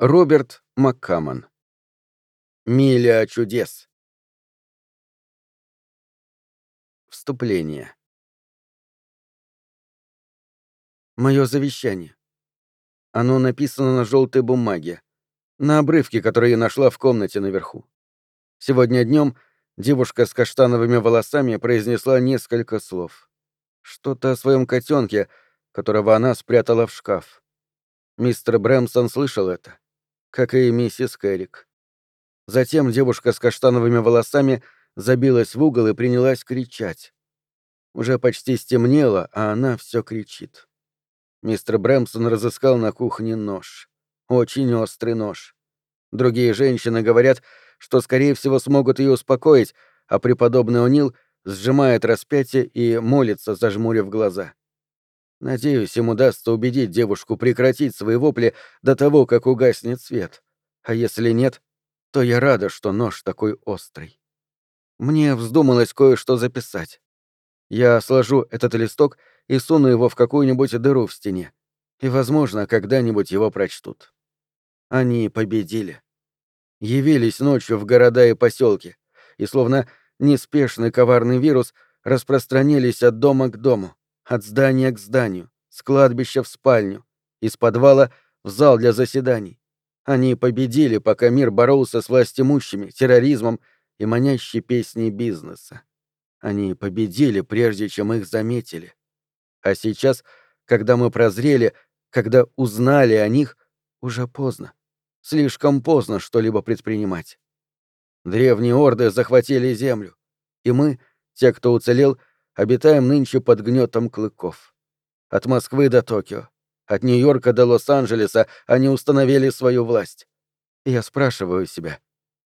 Роберт Маккамон. Миля чудес. Вступление. Мое завещание. Оно написано на желтой бумаге, на обрывке, который я нашла в комнате наверху. Сегодня днем девушка с каштановыми волосами произнесла несколько слов. Что-то о своем котенке, которого она спрятала в шкаф. Мистер Брэмсон слышал это как и миссис Кэррик. Затем девушка с каштановыми волосами забилась в угол и принялась кричать. Уже почти стемнело, а она все кричит. Мистер Брэмсон разыскал на кухне нож. Очень острый нож. Другие женщины говорят, что, скорее всего, смогут ее успокоить, а преподобный О'Нил сжимает распятие и молится, зажмурив глаза. Надеюсь, им удастся убедить девушку прекратить свои вопли до того, как угаснет свет. А если нет, то я рада, что нож такой острый. Мне вздумалось кое-что записать. Я сложу этот листок и суну его в какую-нибудь дыру в стене. И, возможно, когда-нибудь его прочтут. Они победили. Явились ночью в города и поселки, и словно неспешный коварный вирус распространились от дома к дому от здания к зданию, с кладбища в спальню, из подвала в зал для заседаний. Они победили, пока мир боролся с властимущими, терроризмом и манящей песней бизнеса. Они победили, прежде чем их заметили. А сейчас, когда мы прозрели, когда узнали о них, уже поздно. Слишком поздно что-либо предпринимать. Древние орды захватили землю, и мы, те, кто уцелел, обитаем нынче под гнетом клыков. От Москвы до Токио, от Нью-Йорка до Лос-Анджелеса они установили свою власть. я спрашиваю себя,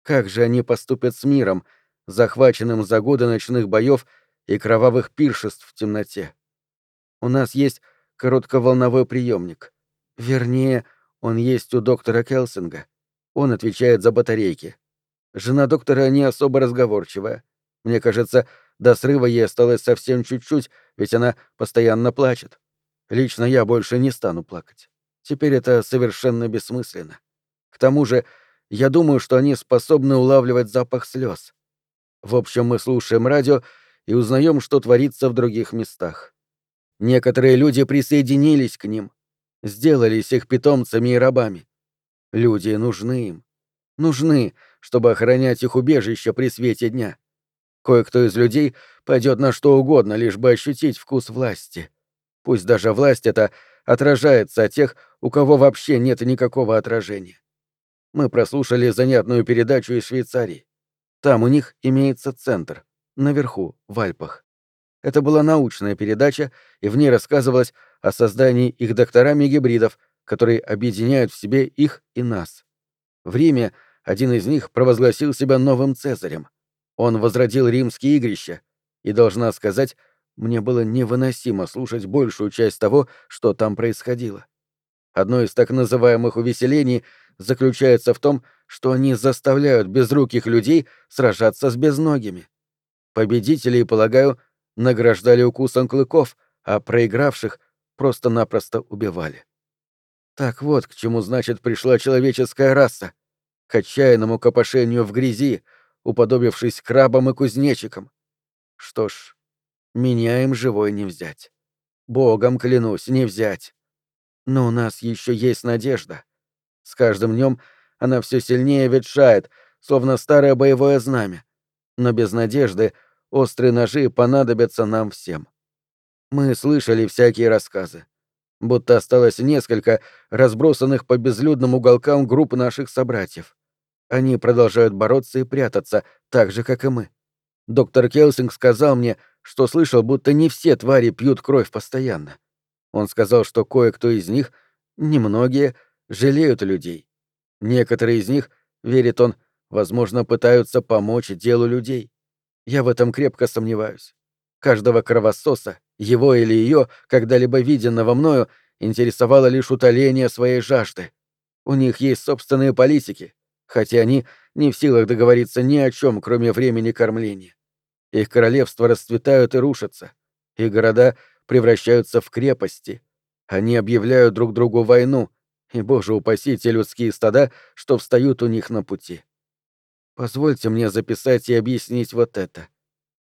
как же они поступят с миром, захваченным за годы ночных боев и кровавых пиршеств в темноте? У нас есть коротковолновой приемник. Вернее, он есть у доктора Келсинга. Он отвечает за батарейки. Жена доктора не особо разговорчивая. Мне кажется, до срыва ей осталось совсем чуть-чуть, ведь она постоянно плачет. Лично я больше не стану плакать. Теперь это совершенно бессмысленно. К тому же, я думаю, что они способны улавливать запах слез. В общем, мы слушаем радио и узнаем, что творится в других местах. Некоторые люди присоединились к ним, сделались их питомцами и рабами. Люди нужны им. Нужны, чтобы охранять их убежище при свете дня. Кое-кто из людей пойдет на что угодно, лишь бы ощутить вкус власти. Пусть даже власть эта отражается от тех, у кого вообще нет никакого отражения. Мы прослушали занятную передачу из Швейцарии. Там у них имеется центр, наверху, в Альпах. Это была научная передача, и в ней рассказывалось о создании их докторами гибридов, которые объединяют в себе их и нас. В Риме один из них провозгласил себя новым Цезарем — он возродил римские игрища, и, должна сказать, мне было невыносимо слушать большую часть того, что там происходило. Одно из так называемых увеселений заключается в том, что они заставляют безруких людей сражаться с безногими. Победителей, полагаю, награждали укусом клыков, а проигравших просто-напросто убивали. Так вот, к чему, значит, пришла человеческая раса. К отчаянному копошению в грязи, уподобившись крабам и кузнечикам. Что ж, меня им живой не взять. Богом клянусь, не взять. Но у нас еще есть надежда. С каждым днем она все сильнее ветшает, словно старое боевое знамя. Но без надежды острые ножи понадобятся нам всем. Мы слышали всякие рассказы. Будто осталось несколько разбросанных по безлюдным уголкам групп наших собратьев. Они продолжают бороться и прятаться, так же, как и мы. Доктор Келсинг сказал мне, что слышал, будто не все твари пьют кровь постоянно. Он сказал, что кое-кто из них, немногие, жалеют людей. Некоторые из них, верит он, возможно, пытаются помочь делу людей. Я в этом крепко сомневаюсь. Каждого кровососа, его или ее, когда-либо виденного мною, интересовало лишь утоление своей жажды. У них есть собственные политики, хотя они не в силах договориться ни о чем, кроме времени кормления. Их королевства расцветают и рушатся, их города превращаются в крепости. Они объявляют друг другу войну, И, боже упаси, те людские стада, что встают у них на пути. Позвольте мне записать и объяснить вот это.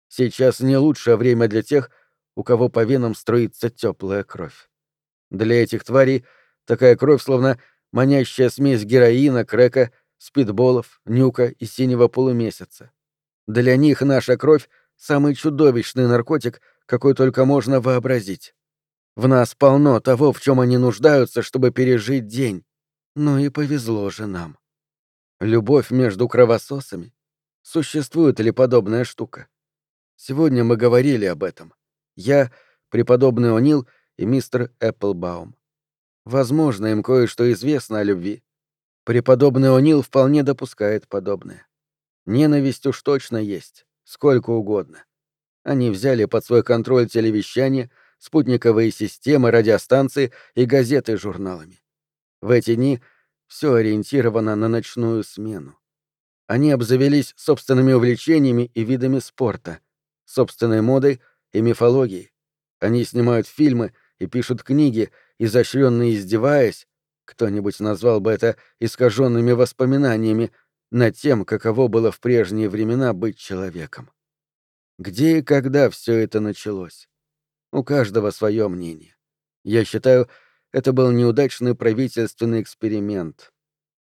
Сейчас не лучшее время для тех, у кого по венам струится теплая кровь. Для этих тварей такая кровь словно манящая смесь героина, крека, спидболов, нюка и синего полумесяца. Для них наша кровь — самый чудовищный наркотик, какой только можно вообразить. В нас полно того, в чем они нуждаются, чтобы пережить день. Ну и повезло же нам. Любовь между кровососами? Существует ли подобная штука? Сегодня мы говорили об этом. Я, преподобный О'Нил и мистер Эпплбаум. Возможно, им кое-что известно о любви. Преподобный О'Нил вполне допускает подобное. Ненависть уж точно есть, сколько угодно. Они взяли под свой контроль телевещание, спутниковые системы, радиостанции и газеты с журналами. В эти дни все ориентировано на ночную смену. Они обзавелись собственными увлечениями и видами спорта, собственной модой и мифологией. Они снимают фильмы и пишут книги, изощренно издеваясь, кто-нибудь назвал бы это искаженными воспоминаниями, над тем, каково было в прежние времена быть человеком. Где и когда все это началось? У каждого свое мнение. Я считаю, это был неудачный правительственный эксперимент.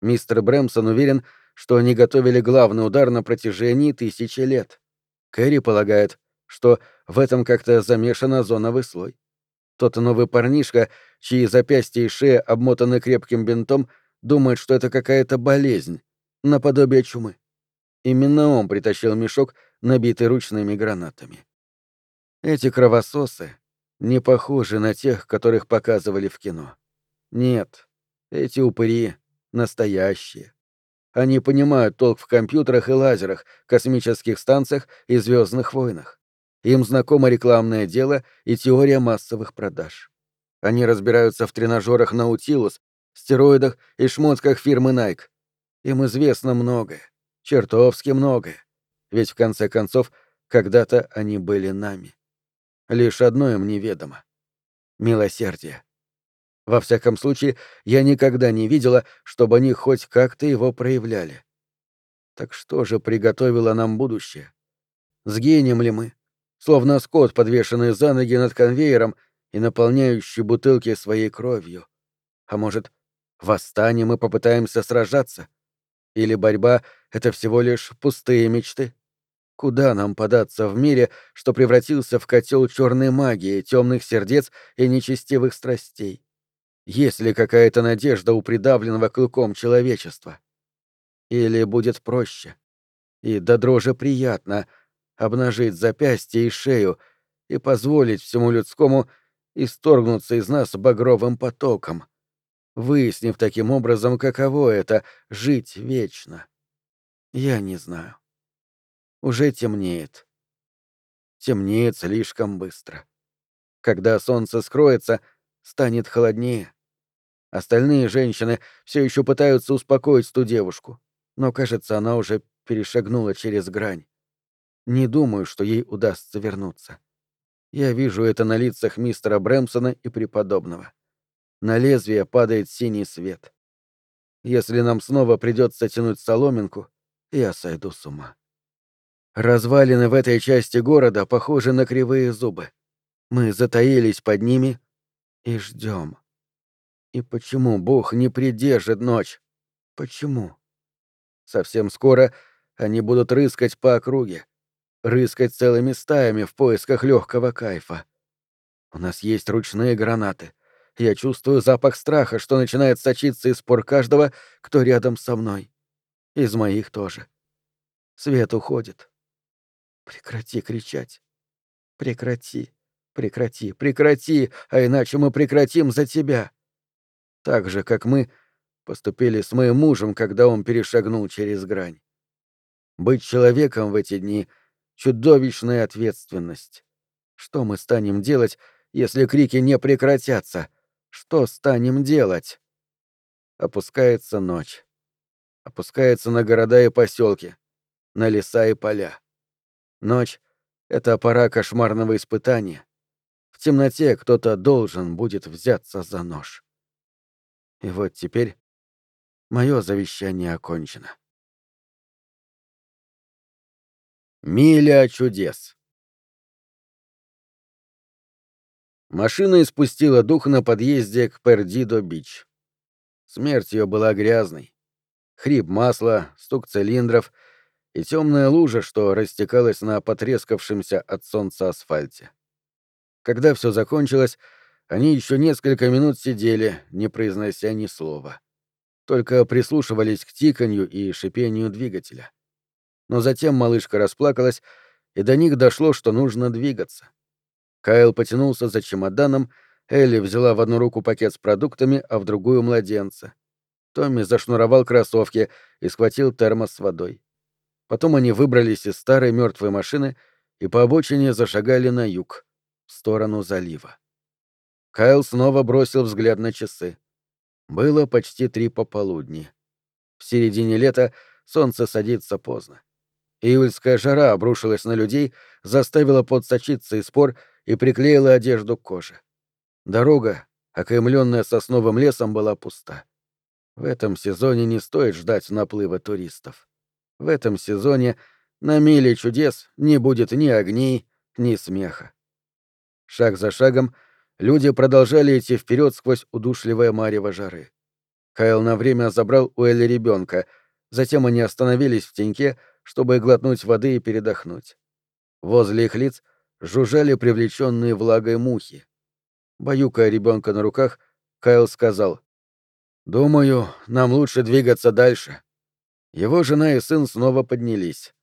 Мистер Брэмсон уверен, что они готовили главный удар на протяжении тысячи лет. Кэрри полагает, что в этом как-то замешана зоновый слой. Тот новый парнишка, чьи запястья и шея обмотаны крепким бинтом, думает, что это какая-то болезнь, наподобие чумы. Именно он притащил мешок, набитый ручными гранатами. Эти кровососы не похожи на тех, которых показывали в кино. Нет, эти упыри настоящие. Они понимают толк в компьютерах и лазерах, космических станциях и звездных войнах. Им знакомо рекламное дело и теория массовых продаж. Они разбираются в тренажерах Наутилус, стероидах и шмотках фирмы Nike. Им известно многое, чертовски многое. Ведь в конце концов, когда-то они были нами. Лишь одно им неведомо — милосердие. Во всяком случае, я никогда не видела, чтобы они хоть как-то его проявляли. Так что же приготовило нам будущее? Сгинем ли мы? Словно скот, подвешенный за ноги над конвейером и наполняющий бутылки своей кровью. А может, восстанем и попытаемся сражаться? Или борьба — это всего лишь пустые мечты? Куда нам податься в мире, что превратился в котел черной магии, темных сердец и нечестивых страстей? Есть ли какая-то надежда у придавленного клыком человечества? Или будет проще? И до дрожи приятно обнажить запястье и шею и позволить всему людскому исторгнуться из нас багровым потоком, выяснив таким образом, каково это — жить вечно. Я не знаю. Уже темнеет. Темнеет слишком быстро. Когда солнце скроется, станет холоднее. Остальные женщины все еще пытаются успокоить ту девушку, но, кажется, она уже перешагнула через грань. Не думаю, что ей удастся вернуться. Я вижу это на лицах мистера Брэмсона и преподобного. На лезвие падает синий свет. Если нам снова придется тянуть соломинку, я сойду с ума. Развалины в этой части города похожи на кривые зубы. Мы затаились под ними и ждем. И почему Бог не придержит ночь? Почему? Совсем скоро они будут рыскать по округе, рыскать целыми стаями в поисках легкого кайфа. У нас есть ручные гранаты. Я чувствую запах страха, что начинает сочиться из пор каждого, кто рядом со мной. Из моих тоже. Свет уходит. Прекрати кричать. Прекрати, прекрати, прекрати, а иначе мы прекратим за тебя. Так же, как мы поступили с моим мужем, когда он перешагнул через грань. Быть человеком в эти дни — чудовищная ответственность. Что мы станем делать, если крики не прекратятся? Что станем делать? Опускается ночь. Опускается на города и поселки, на леса и поля. Ночь — это пора кошмарного испытания. В темноте кто-то должен будет взяться за нож. И вот теперь мое завещание окончено. Миля чудес. Машина испустила дух на подъезде к Пердидо-Бич. Смерть ее была грязной. Хрип масла, стук цилиндров и темная лужа, что растекалась на потрескавшемся от солнца асфальте. Когда все закончилось, они еще несколько минут сидели, не произнося ни слова. Только прислушивались к тиканью и шипению двигателя но затем малышка расплакалась, и до них дошло, что нужно двигаться. Кайл потянулся за чемоданом, Элли взяла в одну руку пакет с продуктами, а в другую — младенца. Томми зашнуровал кроссовки и схватил термос с водой. Потом они выбрались из старой мертвой машины и по обочине зашагали на юг, в сторону залива. Кайл снова бросил взгляд на часы. Было почти три пополудни. В середине лета солнце садится поздно. Июльская жара обрушилась на людей, заставила подсочиться из спор и приклеила одежду к коже. Дорога, окаймленная сосновым лесом, была пуста. В этом сезоне не стоит ждать наплыва туристов. В этом сезоне на миле чудес не будет ни огней, ни смеха. Шаг за шагом люди продолжали идти вперед сквозь удушливое марево жары. Кайл на время забрал у Элли ребенка, затем они остановились в теньке, чтобы глотнуть воды и передохнуть. Возле их лиц жужжали привлеченные влагой мухи. Баюкая ребенка на руках, Кайл сказал, «Думаю, нам лучше двигаться дальше». Его жена и сын снова поднялись.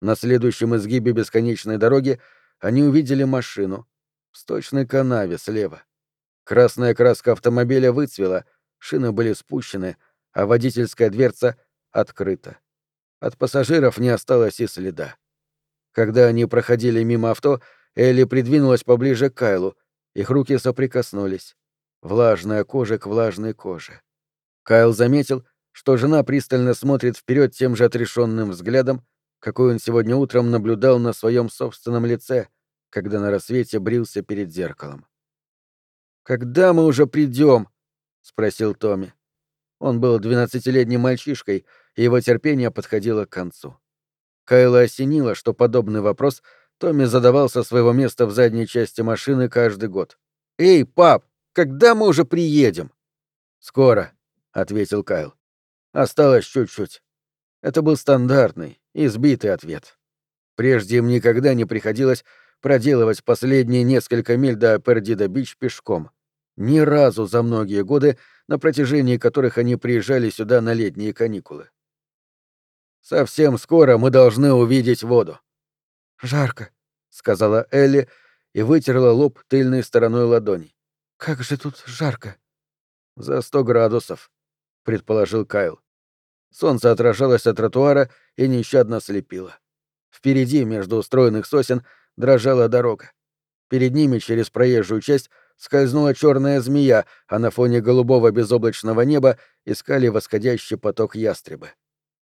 На следующем изгибе бесконечной дороги они увидели машину в сточной канаве слева. Красная краска автомобиля выцвела, шины были спущены, а водительская дверца открыта. От пассажиров не осталось и следа. Когда они проходили мимо авто, Элли придвинулась поближе к Кайлу, их руки соприкоснулись. Влажная кожа к влажной коже. Кайл заметил, что жена пристально смотрит вперед тем же отрешенным взглядом, какой он сегодня утром наблюдал на своем собственном лице, когда на рассвете брился перед зеркалом. «Когда мы уже придем?» — спросил Томми. Он был двенадцатилетним мальчишкой, и его терпение подходило к концу. Кайла осенило, что подобный вопрос Томми задавал со своего места в задней части машины каждый год. «Эй, пап, когда мы уже приедем?» «Скоро», — ответил Кайл. «Осталось чуть-чуть». Это был стандартный, избитый ответ. Прежде им никогда не приходилось проделывать последние несколько миль до Пердида-Бич пешком. Ни разу за многие годы на протяжении которых они приезжали сюда на летние каникулы. «Совсем скоро мы должны увидеть воду». «Жарко», — сказала Элли и вытерла лоб тыльной стороной ладони. «Как же тут жарко!» «За сто градусов», — предположил Кайл. Солнце отражалось от тротуара и нещадно слепило. Впереди, между устроенных сосен, дрожала дорога. Перед ними через проезжую часть скользнула черная змея, а на фоне голубого безоблачного неба искали восходящий поток ястребы.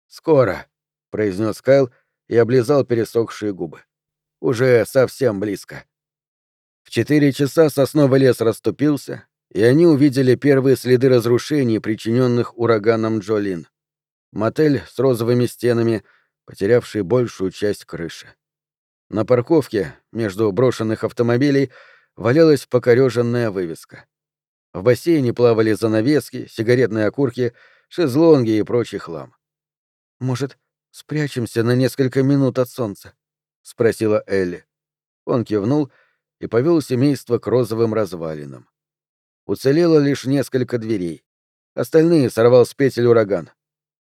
«Скоро», — произнес Кайл и облизал пересохшие губы. «Уже совсем близко». В четыре часа сосновый лес расступился, и они увидели первые следы разрушений, причиненных ураганом Джолин. Мотель с розовыми стенами, потерявший большую часть крыши. На парковке, между брошенных автомобилей, валялась покореженная вывеска. В бассейне плавали занавески, сигаретные окурки, шезлонги и прочий хлам. «Может, спрячемся на несколько минут от солнца?» — спросила Элли. Он кивнул и повел семейство к розовым развалинам. Уцелело лишь несколько дверей. Остальные сорвал с петель ураган.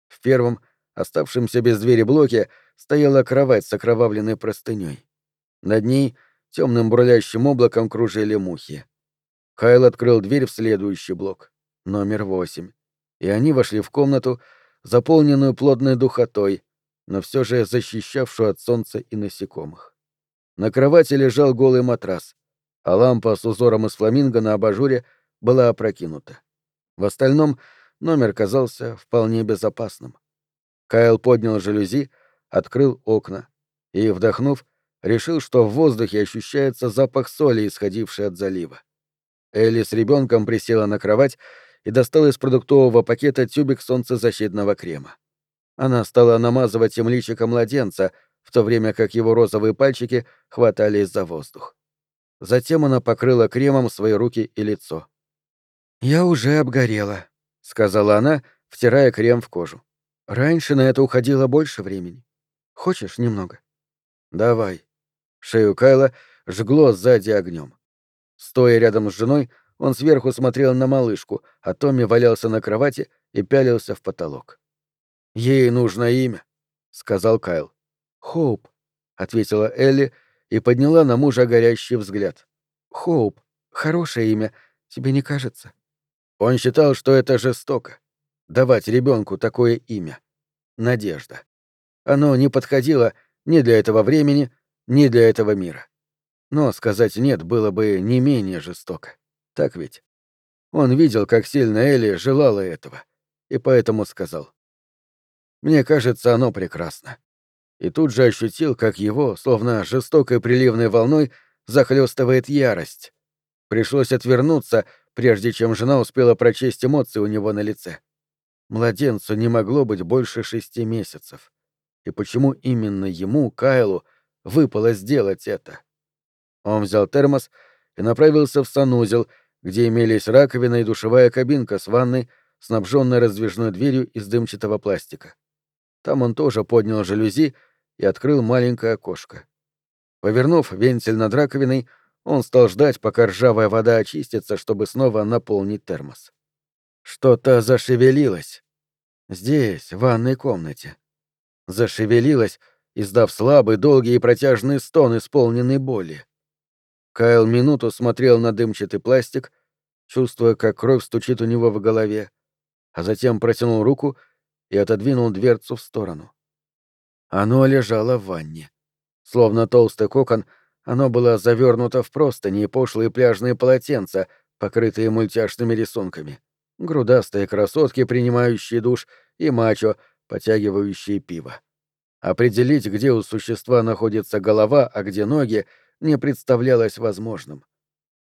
В первом, оставшемся без двери блоке, стояла кровать с окровавленной простыней. Над ней темным бурлящим облаком кружили мухи. Кайл открыл дверь в следующий блок, номер восемь, и они вошли в комнату, заполненную плотной духотой, но все же защищавшую от солнца и насекомых. На кровати лежал голый матрас, а лампа с узором из фламинго на абажуре была опрокинута. В остальном номер казался вполне безопасным. Кайл поднял жалюзи, открыл окна и, вдохнув, решил, что в воздухе ощущается запах соли, исходивший от залива. Элли с ребенком присела на кровать и достала из продуктового пакета тюбик солнцезащитного крема. Она стала намазывать им личико младенца, в то время как его розовые пальчики хватались за воздух. Затем она покрыла кремом свои руки и лицо. «Я уже обгорела», — сказала она, втирая крем в кожу. «Раньше на это уходило больше времени. Хочешь немного?» «Давай». Шею Кайла жгло сзади огнем. Стоя рядом с женой, он сверху смотрел на малышку, а Томми валялся на кровати и пялился в потолок. «Ей нужно имя», — сказал Кайл. «Хоуп», — ответила Элли и подняла на мужа горящий взгляд. «Хоуп, хорошее имя, тебе не кажется?» Он считал, что это жестоко — давать ребенку такое имя. Надежда. Оно не подходило ни для этого времени, ни для этого мира. Но сказать «нет» было бы не менее жестоко. Так ведь? Он видел, как сильно Элли желала этого, и поэтому сказал. «Мне кажется, оно прекрасно». И тут же ощутил, как его, словно жестокой приливной волной, захлестывает ярость. Пришлось отвернуться, прежде чем жена успела прочесть эмоции у него на лице. Младенцу не могло быть больше шести месяцев. И почему именно ему, Кайлу, выпало сделать это? Он взял термос и направился в санузел, где имелись раковина и душевая кабинка с ванной, снабженной раздвижной дверью из дымчатого пластика. Там он тоже поднял жалюзи и открыл маленькое окошко. Повернув вентиль над раковиной, он стал ждать, пока ржавая вода очистится, чтобы снова наполнить термос. Что-то зашевелилось. Здесь, в ванной комнате. Зашевелилось, издав слабый, долгий и протяжный стон, исполненный боли. Кайл минуту смотрел на дымчатый пластик, чувствуя, как кровь стучит у него в голове, а затем протянул руку и отодвинул дверцу в сторону. Оно лежало в ванне. Словно толстый кокон — оно было завернуто в простыни и пошлые пляжные полотенца, покрытые мультяшными рисунками. Грудастые красотки, принимающие душ, и мачо, потягивающие пиво. Определить, где у существа находится голова, а где ноги, не представлялось возможным.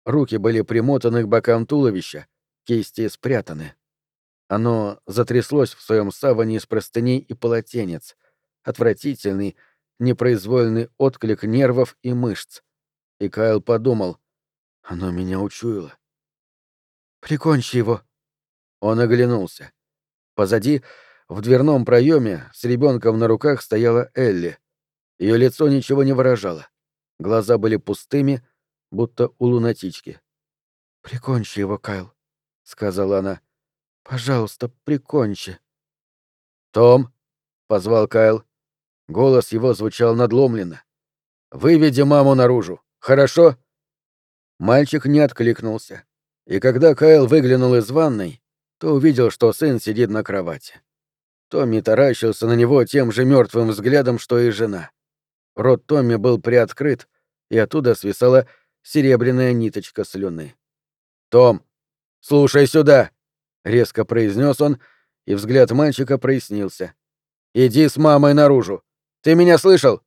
Руки были примотаны к бокам туловища, кисти спрятаны. Оно затряслось в своем саване из простыней и полотенец. Отвратительный, непроизвольный отклик нервов и мышц. И Кайл подумал, оно меня учуяло. «Прикончи его!» Он оглянулся. Позади, в дверном проеме, с ребенком на руках стояла Элли. Ее лицо ничего не выражало. Глаза были пустыми, будто у лунатички. «Прикончи его, Кайл», — сказала она. «Пожалуйста, прикончи». «Том», — позвал Кайл. Голос его звучал надломленно. «Выведи маму наружу, хорошо?» Мальчик не откликнулся. И когда Кайл выглянул из ванной, то увидел, что сын сидит на кровати. Томми таращился на него тем же мертвым взглядом, что и жена. Рот Томми был приоткрыт, и оттуда свисала серебряная ниточка слюны. «Том, слушай сюда!» — резко произнес он, и взгляд мальчика прояснился. «Иди с мамой наружу. Ты меня слышал?»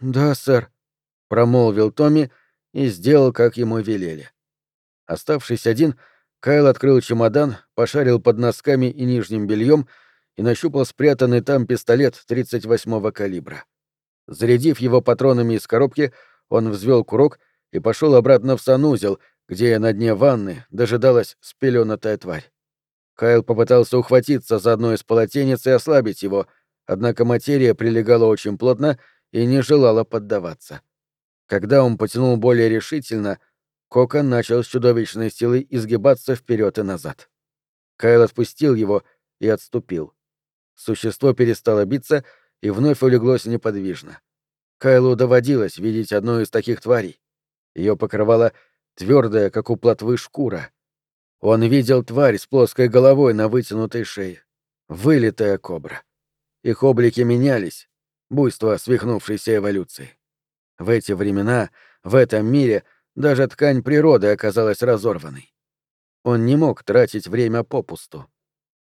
«Да, сэр», — промолвил Томми и сделал, как ему велели. Оставшись один, Кайл открыл чемодан, пошарил под носками и нижним бельем и нащупал спрятанный там пистолет 38-го калибра. Зарядив его патронами из коробки, он взвел курок и пошел обратно в санузел, где на дне ванны дожидалась спеленатая тварь. Кайл попытался ухватиться за одно из полотенец и ослабить его — однако материя прилегала очень плотно и не желала поддаваться. Когда он потянул более решительно, кокон начал с чудовищной силой изгибаться вперед и назад. Кайл отпустил его и отступил. Существо перестало биться и вновь улеглось неподвижно. Кайлу доводилось видеть одну из таких тварей. Ее покрывала твердая, как у плотвы, шкура. Он видел тварь с плоской головой на вытянутой шее. Вылитая кобра. Их облики менялись, буйство свихнувшейся эволюции. В эти времена, в этом мире, даже ткань природы оказалась разорванной. Он не мог тратить время попусту.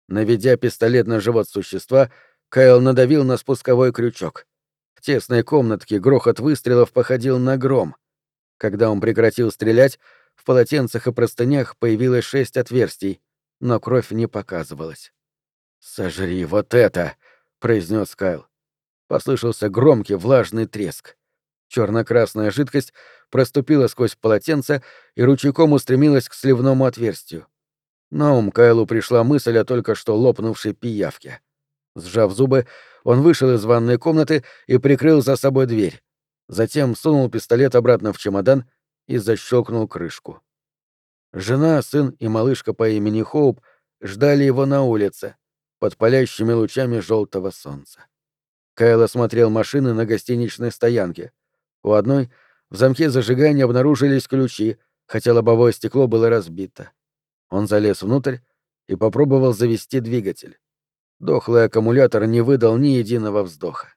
Наведя пистолет на живот существа, Кайл надавил на спусковой крючок. В тесной комнатке грохот выстрелов походил на гром. Когда он прекратил стрелять, в полотенцах и простынях появилось шесть отверстий, но кровь не показывалась. «Сожри вот это!» — произнес Кайл. Послышался громкий влажный треск. Черно-красная жидкость проступила сквозь полотенце и ручейком устремилась к сливному отверстию. На ум Кайлу пришла мысль о только что лопнувшей пиявке. Сжав зубы, он вышел из ванной комнаты и прикрыл за собой дверь. Затем сунул пистолет обратно в чемодан и защелкнул крышку. Жена, сын и малышка по имени Хоуп ждали его на улице, под палящими лучами желтого солнца. Кайл осмотрел машины на гостиничной стоянке. У одной в замке зажигания обнаружились ключи, хотя лобовое стекло было разбито. Он залез внутрь и попробовал завести двигатель. Дохлый аккумулятор не выдал ни единого вздоха.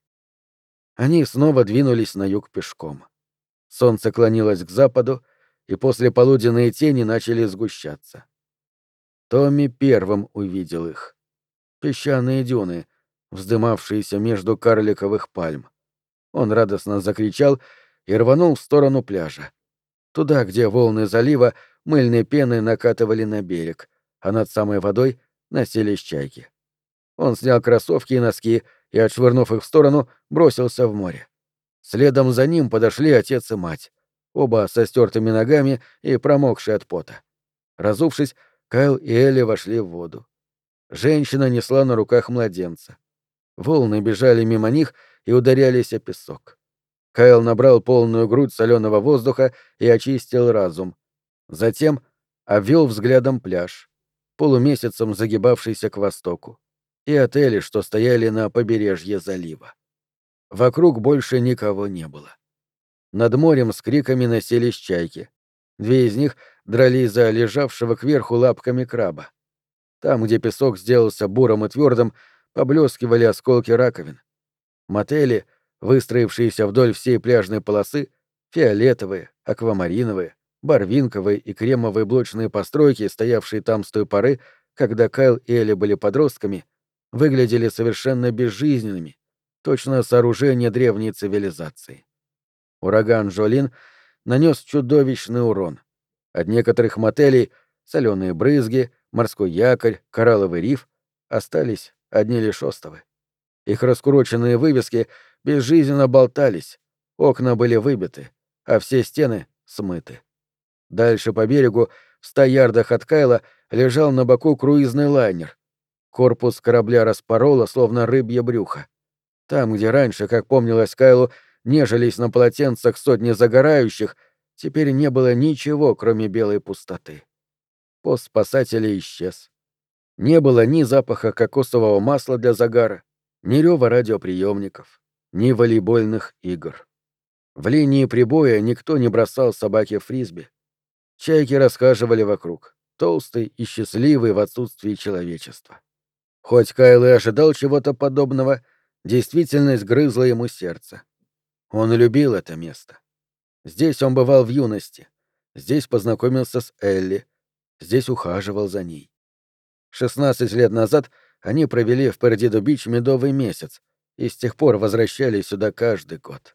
Они снова двинулись на юг пешком. Солнце клонилось к западу, и после полуденные тени начали сгущаться. Томми первым увидел их. Песчаные дюны, вздымавшиеся между карликовых пальм. Он радостно закричал и рванул в сторону пляжа. Туда, где волны залива мыльной пеной накатывали на берег, а над самой водой носились чайки. Он снял кроссовки и носки и, отшвырнув их в сторону, бросился в море. Следом за ним подошли отец и мать, оба со стертыми ногами и промокшие от пота. Разувшись, Кайл и Элли вошли в воду. Женщина несла на руках младенца. Волны бежали мимо них и ударялись о песок. Кайл набрал полную грудь соленого воздуха и очистил разум. Затем обвел взглядом пляж, полумесяцем загибавшийся к востоку, и отели, что стояли на побережье залива. Вокруг больше никого не было. Над морем с криками носились чайки. Две из них дрались за лежавшего кверху лапками краба. Там, где песок сделался бурым и твердым, поблескивали осколки раковин. Мотели, выстроившиеся вдоль всей пляжной полосы, фиолетовые, аквамариновые, барвинковые и кремовые блочные постройки, стоявшие там с той поры, когда Кайл и Элли были подростками, выглядели совершенно безжизненными, точно сооружение древней цивилизации. Ураган Жолин нанес чудовищный урон. От некоторых мотелей соленые брызги, морской якорь, коралловый риф остались одни лишь остовы. Их раскуроченные вывески безжизненно болтались, окна были выбиты, а все стены смыты. Дальше по берегу, в ста ярдах от Кайла, лежал на боку круизный лайнер. Корпус корабля распорола, словно рыбье брюхо. Там, где раньше, как помнилось Кайлу, нежились на полотенцах сотни загорающих, теперь не было ничего, кроме белой пустоты. Пост спасателя исчез. Не было ни запаха кокосового масла для загара, ни рева радиоприемников, ни волейбольных игр. В линии прибоя никто не бросал собаке фрисби. Чайки расхаживали вокруг, толстый и счастливый в отсутствии человечества. Хоть Кайл и ожидал чего-то подобного, действительность грызла ему сердце. Он любил это место. Здесь он бывал в юности, здесь познакомился с Элли, здесь ухаживал за ней. 16 лет назад они провели в Пердидо-Бич медовый месяц и с тех пор возвращались сюда каждый год.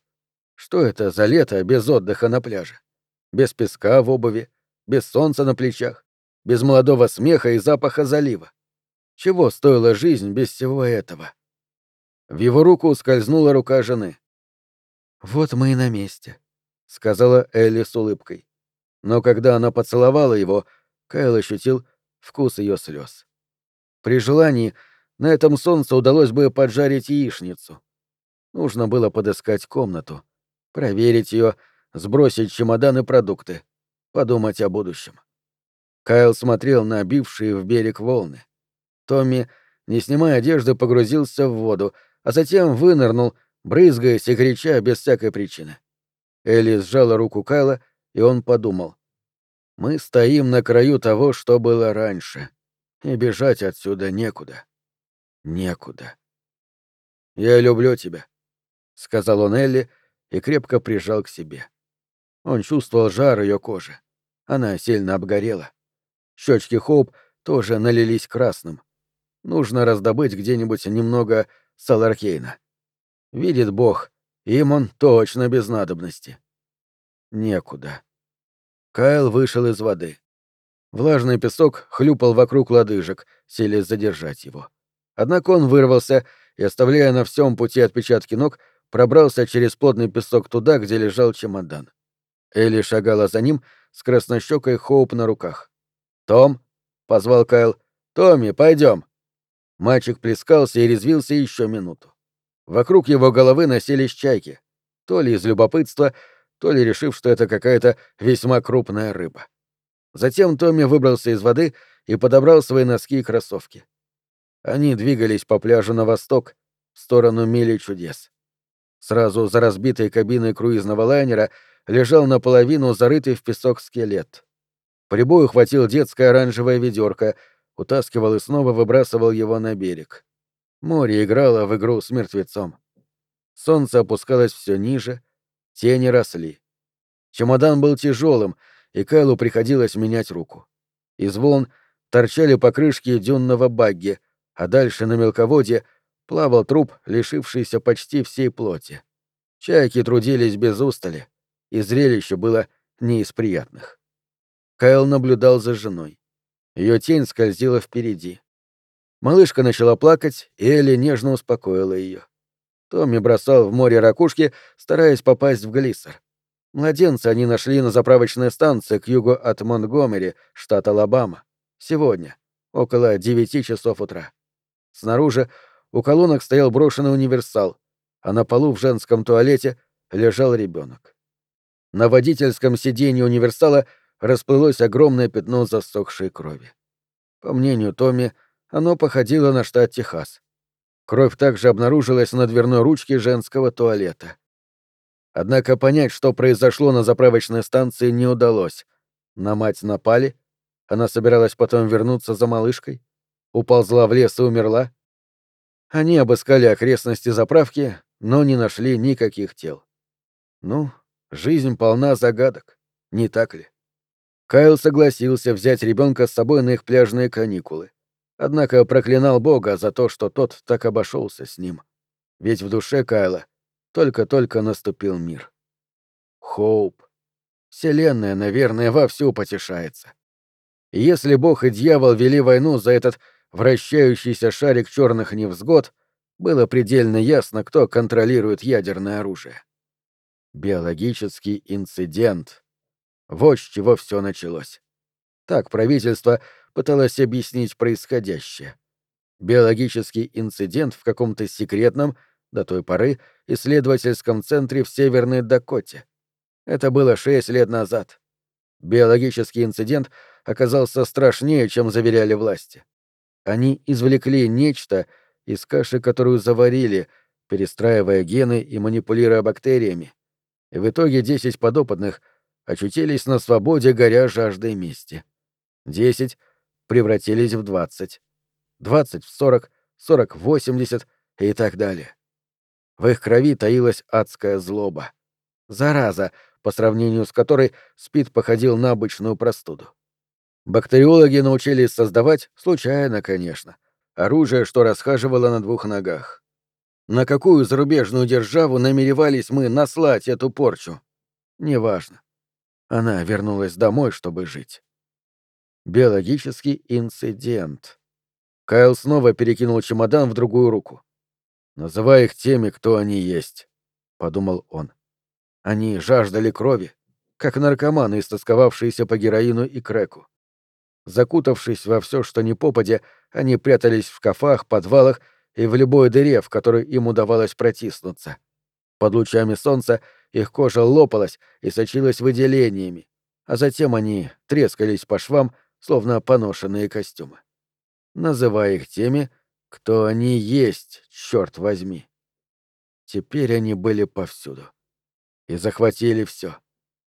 Что это за лето без отдыха на пляже? Без песка в обуви, без солнца на плечах, без молодого смеха и запаха залива. Чего стоила жизнь без всего этого? В его руку скользнула рука жены. «Вот мы и на месте», — сказала Элли с улыбкой. Но когда она поцеловала его, Кайл ощутил вкус ее слез. При желании на этом солнце удалось бы поджарить яичницу. Нужно было подыскать комнату, проверить ее, сбросить чемодан и продукты, подумать о будущем. Кайл смотрел на бившие в берег волны. Томми, не снимая одежды, погрузился в воду, а затем вынырнул, брызгаясь и крича без всякой причины. Элли сжала руку Кайла, и он подумал. «Мы стоим на краю того, что было раньше и бежать отсюда некуда. Некуда. «Я люблю тебя», — сказал он Элли и крепко прижал к себе. Он чувствовал жар ее кожи. Она сильно обгорела. Щечки Хоуп тоже налились красным. Нужно раздобыть где-нибудь немного саларкейна. Видит Бог, им он точно без надобности. Некуда. Кайл вышел из воды. Влажный песок хлюпал вокруг лодыжек, силясь задержать его. Однако он вырвался и, оставляя на всем пути отпечатки ног, пробрался через плотный песок туда, где лежал чемодан. Элли шагала за ним с краснощекой Хоуп на руках. «Том!» — позвал Кайл. «Томми, пойдем!» Мальчик плескался и резвился еще минуту. Вокруг его головы носились чайки, то ли из любопытства, то ли решив, что это какая-то весьма крупная рыба. Затем Томми выбрался из воды и подобрал свои носки и кроссовки. Они двигались по пляжу на восток, в сторону мили чудес. Сразу за разбитой кабиной круизного лайнера лежал наполовину зарытый в песок скелет. Прибой ухватил детское оранжевое ведерко, утаскивал и снова выбрасывал его на берег. Море играло в игру с мертвецом. Солнце опускалось все ниже, тени росли. Чемодан был тяжелым, и Кайлу приходилось менять руку. Из волн торчали покрышки дюнного багги, а дальше на мелководье плавал труп, лишившийся почти всей плоти. Чайки трудились без устали, и зрелище было не из приятных. Кайл наблюдал за женой. Ее тень скользила впереди. Малышка начала плакать, и Элли нежно успокоила ее. Томми бросал в море ракушки, стараясь попасть в глиссер. Младенца они нашли на заправочной станции к югу от Монтгомери, штат Алабама. Сегодня, около девяти часов утра. Снаружи у колонок стоял брошенный универсал, а на полу в женском туалете лежал ребенок. На водительском сиденье универсала расплылось огромное пятно засохшей крови. По мнению Томми, оно походило на штат Техас. Кровь также обнаружилась на дверной ручке женского туалета. Однако понять, что произошло на заправочной станции, не удалось. На мать напали, она собиралась потом вернуться за малышкой, уползла в лес и умерла. Они обыскали окрестности заправки, но не нашли никаких тел. Ну, жизнь полна загадок, не так ли? Кайл согласился взять ребенка с собой на их пляжные каникулы. Однако проклинал Бога за то, что тот так обошелся с ним. Ведь в душе Кайла только-только наступил мир. Хоуп. Вселенная, наверное, вовсю потешается. если Бог и дьявол вели войну за этот вращающийся шарик черных невзгод, было предельно ясно, кто контролирует ядерное оружие. Биологический инцидент. Вот с чего все началось. Так правительство пыталось объяснить происходящее. Биологический инцидент в каком-то секретном, до той поры, исследовательском центре в Северной Дакоте. Это было шесть лет назад. Биологический инцидент оказался страшнее, чем заверяли власти. Они извлекли нечто из каши, которую заварили, перестраивая гены и манипулируя бактериями. И в итоге десять подопытных очутились на свободе, горя жаждой мести. Десять превратились в двадцать. Двадцать в сорок, сорок в восемьдесят и так далее. В их крови таилась адская злоба. Зараза, по сравнению с которой спид походил на обычную простуду. Бактериологи научились создавать, случайно, конечно, оружие, что расхаживало на двух ногах. На какую зарубежную державу намеревались мы наслать эту порчу? Неважно. Она вернулась домой, чтобы жить. Биологический инцидент. Кайл снова перекинул чемодан в другую руку. «Называй их теми, кто они есть», — подумал он. Они жаждали крови, как наркоманы, истосковавшиеся по героину и креку. Закутавшись во все, что не попадя, они прятались в шкафах, подвалах и в любой дыре, в которой им удавалось протиснуться. Под лучами солнца их кожа лопалась и сочилась выделениями, а затем они трескались по швам, словно поношенные костюмы. Называя их теми, кто они есть, черт возьми. Теперь они были повсюду. И захватили все.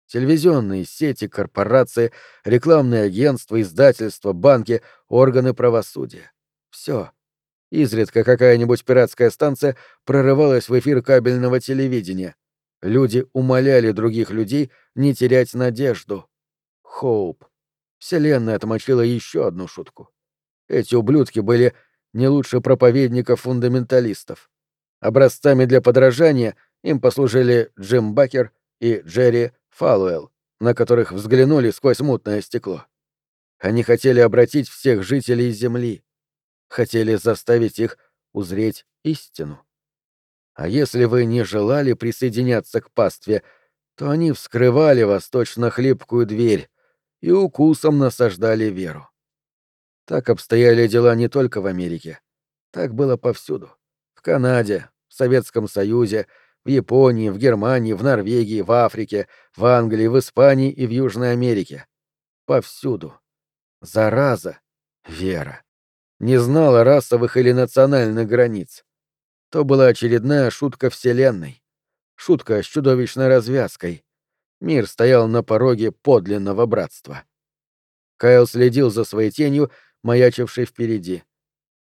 Телевизионные сети, корпорации, рекламные агентства, издательства, банки, органы правосудия. Все. Изредка какая-нибудь пиратская станция прорывалась в эфир кабельного телевидения. Люди умоляли других людей не терять надежду. Хоуп. Вселенная отмочила еще одну шутку. Эти ублюдки были не лучше проповедников-фундаменталистов. Образцами для подражания им послужили Джим Бакер и Джерри Фалуэлл, на которых взглянули сквозь мутное стекло. Они хотели обратить всех жителей Земли. Хотели заставить их узреть истину. А если вы не желали присоединяться к пастве, то они вскрывали восточно хлипкую дверь и укусом насаждали веру. Так обстояли дела не только в Америке. Так было повсюду. В Канаде, в Советском Союзе, в Японии, в Германии, в Норвегии, в Африке, в Англии, в Испании и в Южной Америке. Повсюду. Зараза. Вера. Не знала расовых или национальных границ. То была очередная шутка Вселенной. Шутка с чудовищной развязкой. Мир стоял на пороге подлинного братства. Кайл следил за своей тенью, маячившей впереди.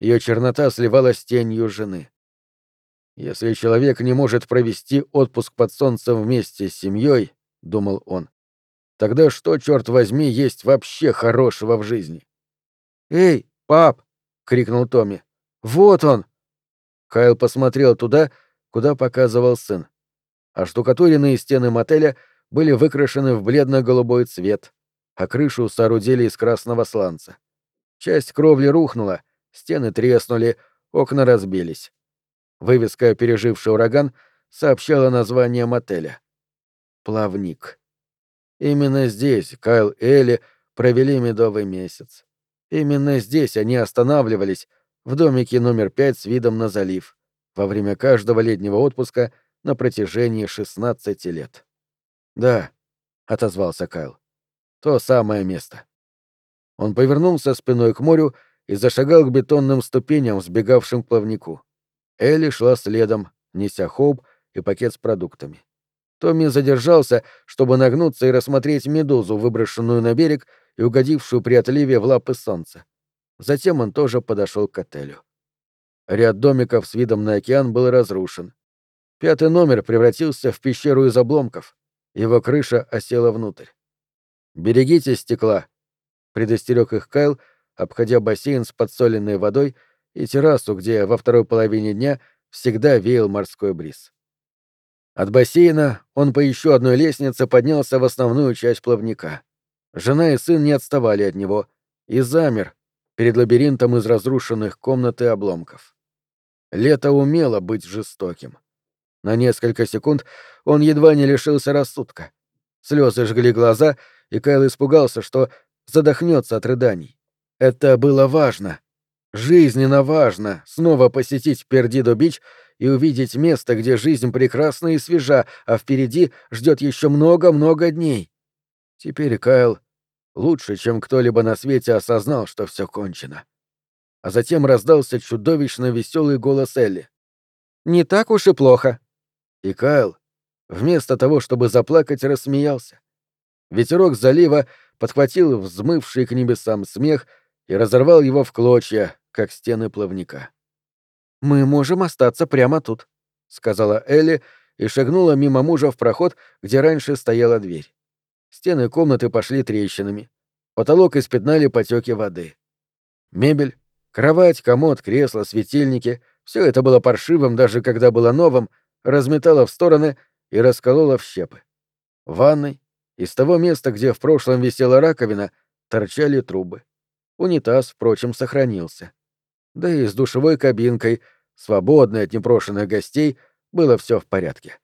Ее чернота сливалась с тенью жены. Если человек не может провести отпуск под солнцем вместе с семьей, думал он, тогда что, черт возьми, есть вообще хорошего в жизни? Эй, пап! крикнул Томми. Вот он! Кайл посмотрел туда, куда показывал сын. А штукатуренные стены мотеля были выкрашены в бледно-голубой цвет, а крышу соорудили из красного сланца. Часть кровли рухнула, стены треснули, окна разбились. Вывеска, пережившая ураган, сообщала название мотеля. «Плавник». Именно здесь Кайл и Элли провели медовый месяц. Именно здесь они останавливались, в домике номер пять с видом на залив, во время каждого летнего отпуска на протяжении 16 лет. «Да», — отозвался Кайл, — «то самое место». Он повернулся спиной к морю и зашагал к бетонным ступеням, сбегавшим к плавнику. Элли шла следом, неся хоб и пакет с продуктами. Томми задержался, чтобы нагнуться и рассмотреть медузу, выброшенную на берег и угодившую при отливе в лапы солнца. Затем он тоже подошел к отелю. Ряд домиков с видом на океан был разрушен. Пятый номер превратился в пещеру из обломков. Его крыша осела внутрь. «Берегите стекла», — предостерег их Кайл, обходя бассейн с подсоленной водой и террасу, где во второй половине дня всегда веял морской бриз. От бассейна он по еще одной лестнице поднялся в основную часть плавника. Жена и сын не отставали от него и замер перед лабиринтом из разрушенных комнат и обломков. Лето умело быть жестоким. На несколько секунд он едва не лишился рассудка. Слезы жгли глаза, и Кайл испугался, что задохнется от рыданий. Это было важно. Жизненно важно снова посетить Пердидо-Бич и увидеть место, где жизнь прекрасна и свежа, а впереди ждет еще много-много дней. Теперь Кайл лучше, чем кто-либо на свете осознал, что все кончено. А затем раздался чудовищно веселый голос Элли. «Не так уж и плохо». И Кайл, вместо того, чтобы заплакать, рассмеялся. Ветерок залива подхватил взмывший к небесам смех и разорвал его в клочья, как стены плавника. «Мы можем остаться прямо тут», — сказала Элли и шагнула мимо мужа в проход, где раньше стояла дверь. Стены комнаты пошли трещинами. Потолок испятнали потеки воды. Мебель, кровать, комод, кресло, светильники — все это было паршивым, даже когда было новым, разметало в стороны и раскололо в щепы. В ванной, из того места, где в прошлом висела раковина, торчали трубы. Унитаз, впрочем, сохранился да и с душевой кабинкой, свободной от непрошенных гостей, было все в порядке.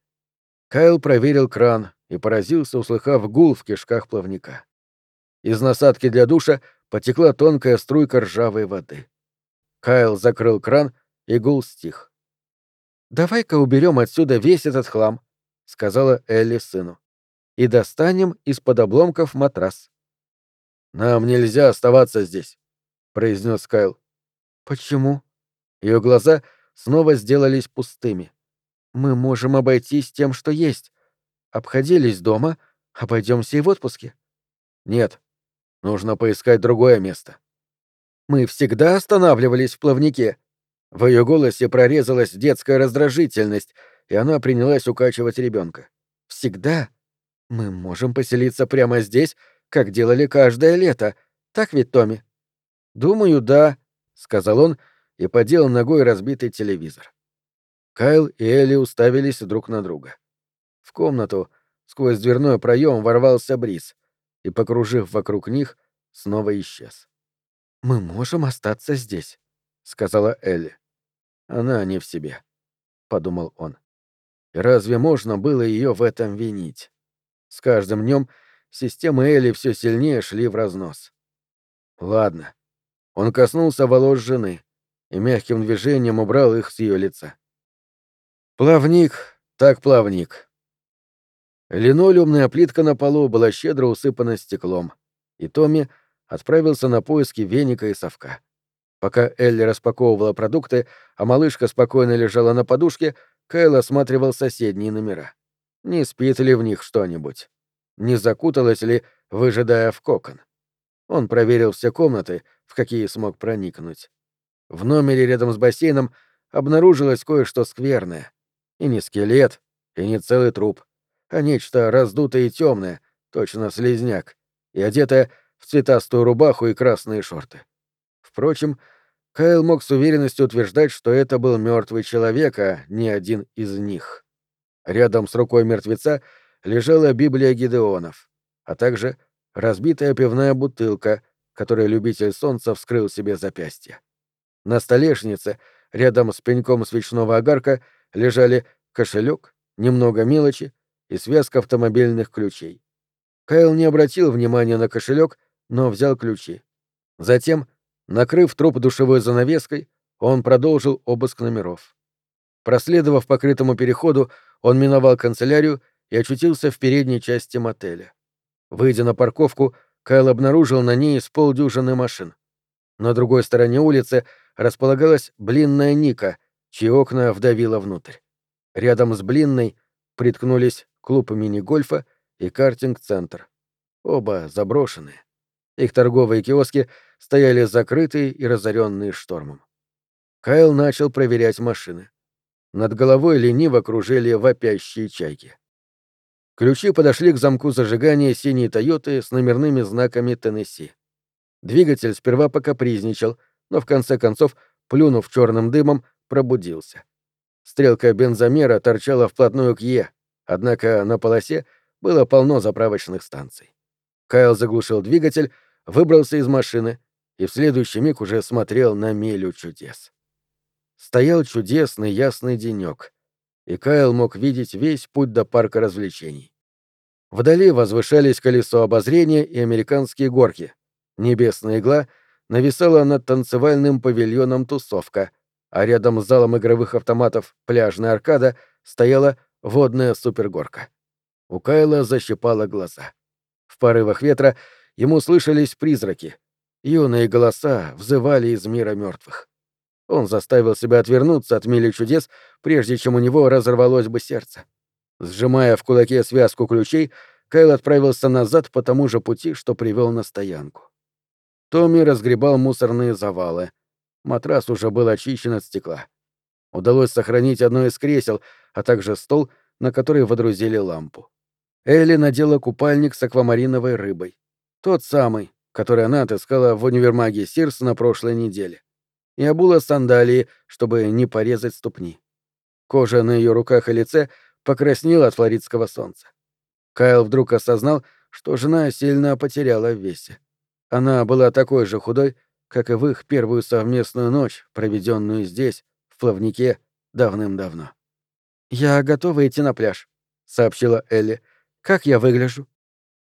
Кайл проверил кран и поразился, услыхав гул в кишках плавника. Из насадки для душа потекла тонкая струйка ржавой воды. Кайл закрыл кран, и гул стих. «Давай-ка уберем отсюда весь этот хлам», — сказала Элли сыну. «И достанем из-под обломков матрас». «Нам нельзя оставаться здесь», — произнес Кайл. Почему? Ее глаза снова сделались пустыми. Мы можем обойтись тем, что есть. Обходились дома, обойдемся и в отпуске. Нет, нужно поискать другое место. Мы всегда останавливались в плавнике. В ее голосе прорезалась детская раздражительность, и она принялась укачивать ребенка. Всегда. Мы можем поселиться прямо здесь, как делали каждое лето. Так ведь, Томми? Думаю, да, сказал он и подел ногой разбитый телевизор. Кайл и Элли уставились друг на друга. В комнату сквозь дверной проем ворвался бриз, и, покружив вокруг них, снова исчез. «Мы можем остаться здесь», — сказала Элли. «Она не в себе», — подумал он. И разве можно было ее в этом винить? С каждым днем системы Элли все сильнее шли в разнос. Ладно. Он коснулся волос жены и мягким движением убрал их с ее лица. Плавник, так плавник. Линолеумная плитка на полу была щедро усыпана стеклом, и Томми отправился на поиски веника и совка. Пока Элли распаковывала продукты, а малышка спокойно лежала на подушке, Кайл осматривал соседние номера. Не спит ли в них что-нибудь? Не закуталась ли, выжидая в кокон? Он проверил все комнаты, в какие смог проникнуть. В номере рядом с бассейном обнаружилось кое-что скверное. И не скелет, и не целый труп а нечто раздутое и темное, точно слезняк, и одетое в цветастую рубаху и красные шорты. Впрочем, Кайл мог с уверенностью утверждать, что это был мертвый человек, а не один из них. Рядом с рукой мертвеца лежала Библия Гидеонов, а также разбитая пивная бутылка, которой любитель солнца вскрыл себе запястье. На столешнице, рядом с пеньком свечного огарка, лежали кошелек, немного мелочи и связка автомобильных ключей. Кайл не обратил внимания на кошелек, но взял ключи. Затем, накрыв труп душевой занавеской, он продолжил обыск номеров. Проследовав по крытому переходу, он миновал канцелярию и очутился в передней части мотеля. Выйдя на парковку, Кайл обнаружил на ней с полдюжины машин. На другой стороне улицы располагалась блинная Ника, чьи окна вдавило внутрь. Рядом с блинной приткнулись клуб мини-гольфа и картинг-центр. Оба заброшенные. Их торговые киоски стояли закрытые и разоренные штормом. Кайл начал проверять машины. Над головой лениво кружили вопящие чайки. Ключи подошли к замку зажигания синей «Тойоты» с номерными знаками Теннесси. Двигатель сперва покапризничал, но в конце концов, плюнув черным дымом, пробудился. Стрелка бензомера торчала вплотную к Е, Однако на полосе было полно заправочных станций. Кайл заглушил двигатель, выбрался из машины и в следующий миг уже смотрел на мелю чудес. Стоял чудесный ясный денек, и Кайл мог видеть весь путь до парка развлечений. Вдали возвышались колесо обозрения и американские горки. Небесная игла нависала над танцевальным павильоном «Тусовка», а рядом с залом игровых автоматов «Пляжная аркада» стояла водная супергорка. У Кайла защипало глаза. В порывах ветра ему слышались призраки. Юные голоса взывали из мира мертвых. Он заставил себя отвернуться от мили чудес, прежде чем у него разорвалось бы сердце. Сжимая в кулаке связку ключей, Кайл отправился назад по тому же пути, что привел на стоянку. Томми разгребал мусорные завалы. Матрас уже был очищен от стекла. Удалось сохранить одно из кресел, а также стол, на который водрузили лампу. Элли надела купальник с аквамариновой рыбой. Тот самый, который она отыскала в универмаге Сирс на прошлой неделе. И обула сандалии, чтобы не порезать ступни. Кожа на ее руках и лице покраснела от флоридского солнца. Кайл вдруг осознал, что жена сильно потеряла в весе. Она была такой же худой, как и в их первую совместную ночь, проведенную здесь, в плавнике, давным-давно. «Я готова идти на пляж», — сообщила Элли. «Как я выгляжу?»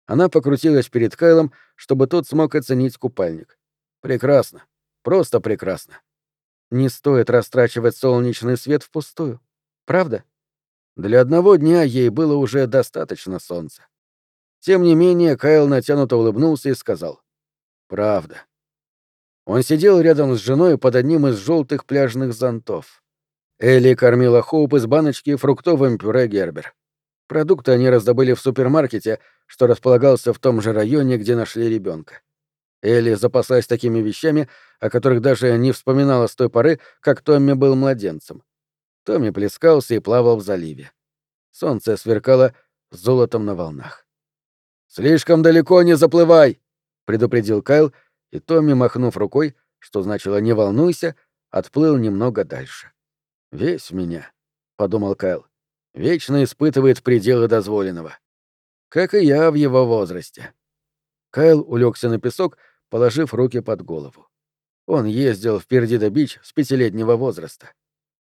Она покрутилась перед Кайлом, чтобы тот смог оценить купальник. «Прекрасно. Просто прекрасно». «Не стоит растрачивать солнечный свет впустую. Правда?» Для одного дня ей было уже достаточно солнца. Тем не менее, Кайл натянуто улыбнулся и сказал. «Правда». Он сидел рядом с женой под одним из желтых пляжных зонтов. Элли кормила Хоуп из баночки фруктовым пюре Гербер. Продукты они раздобыли в супермаркете, что располагался в том же районе, где нашли ребенка. Элли запаслась такими вещами, о которых даже не вспоминала с той поры, как Томми был младенцем. Томми плескался и плавал в заливе. Солнце сверкало золотом на волнах. «Слишком далеко не заплывай!» — предупредил Кайл, и Томми, махнув рукой, что значило «не волнуйся», отплыл немного дальше. «Весь меня», — подумал Кайл, — «вечно испытывает пределы дозволенного. Как и я в его возрасте». Кайл улегся на песок, положив руки под голову. Он ездил в Пердидо-Бич с пятилетнего возраста.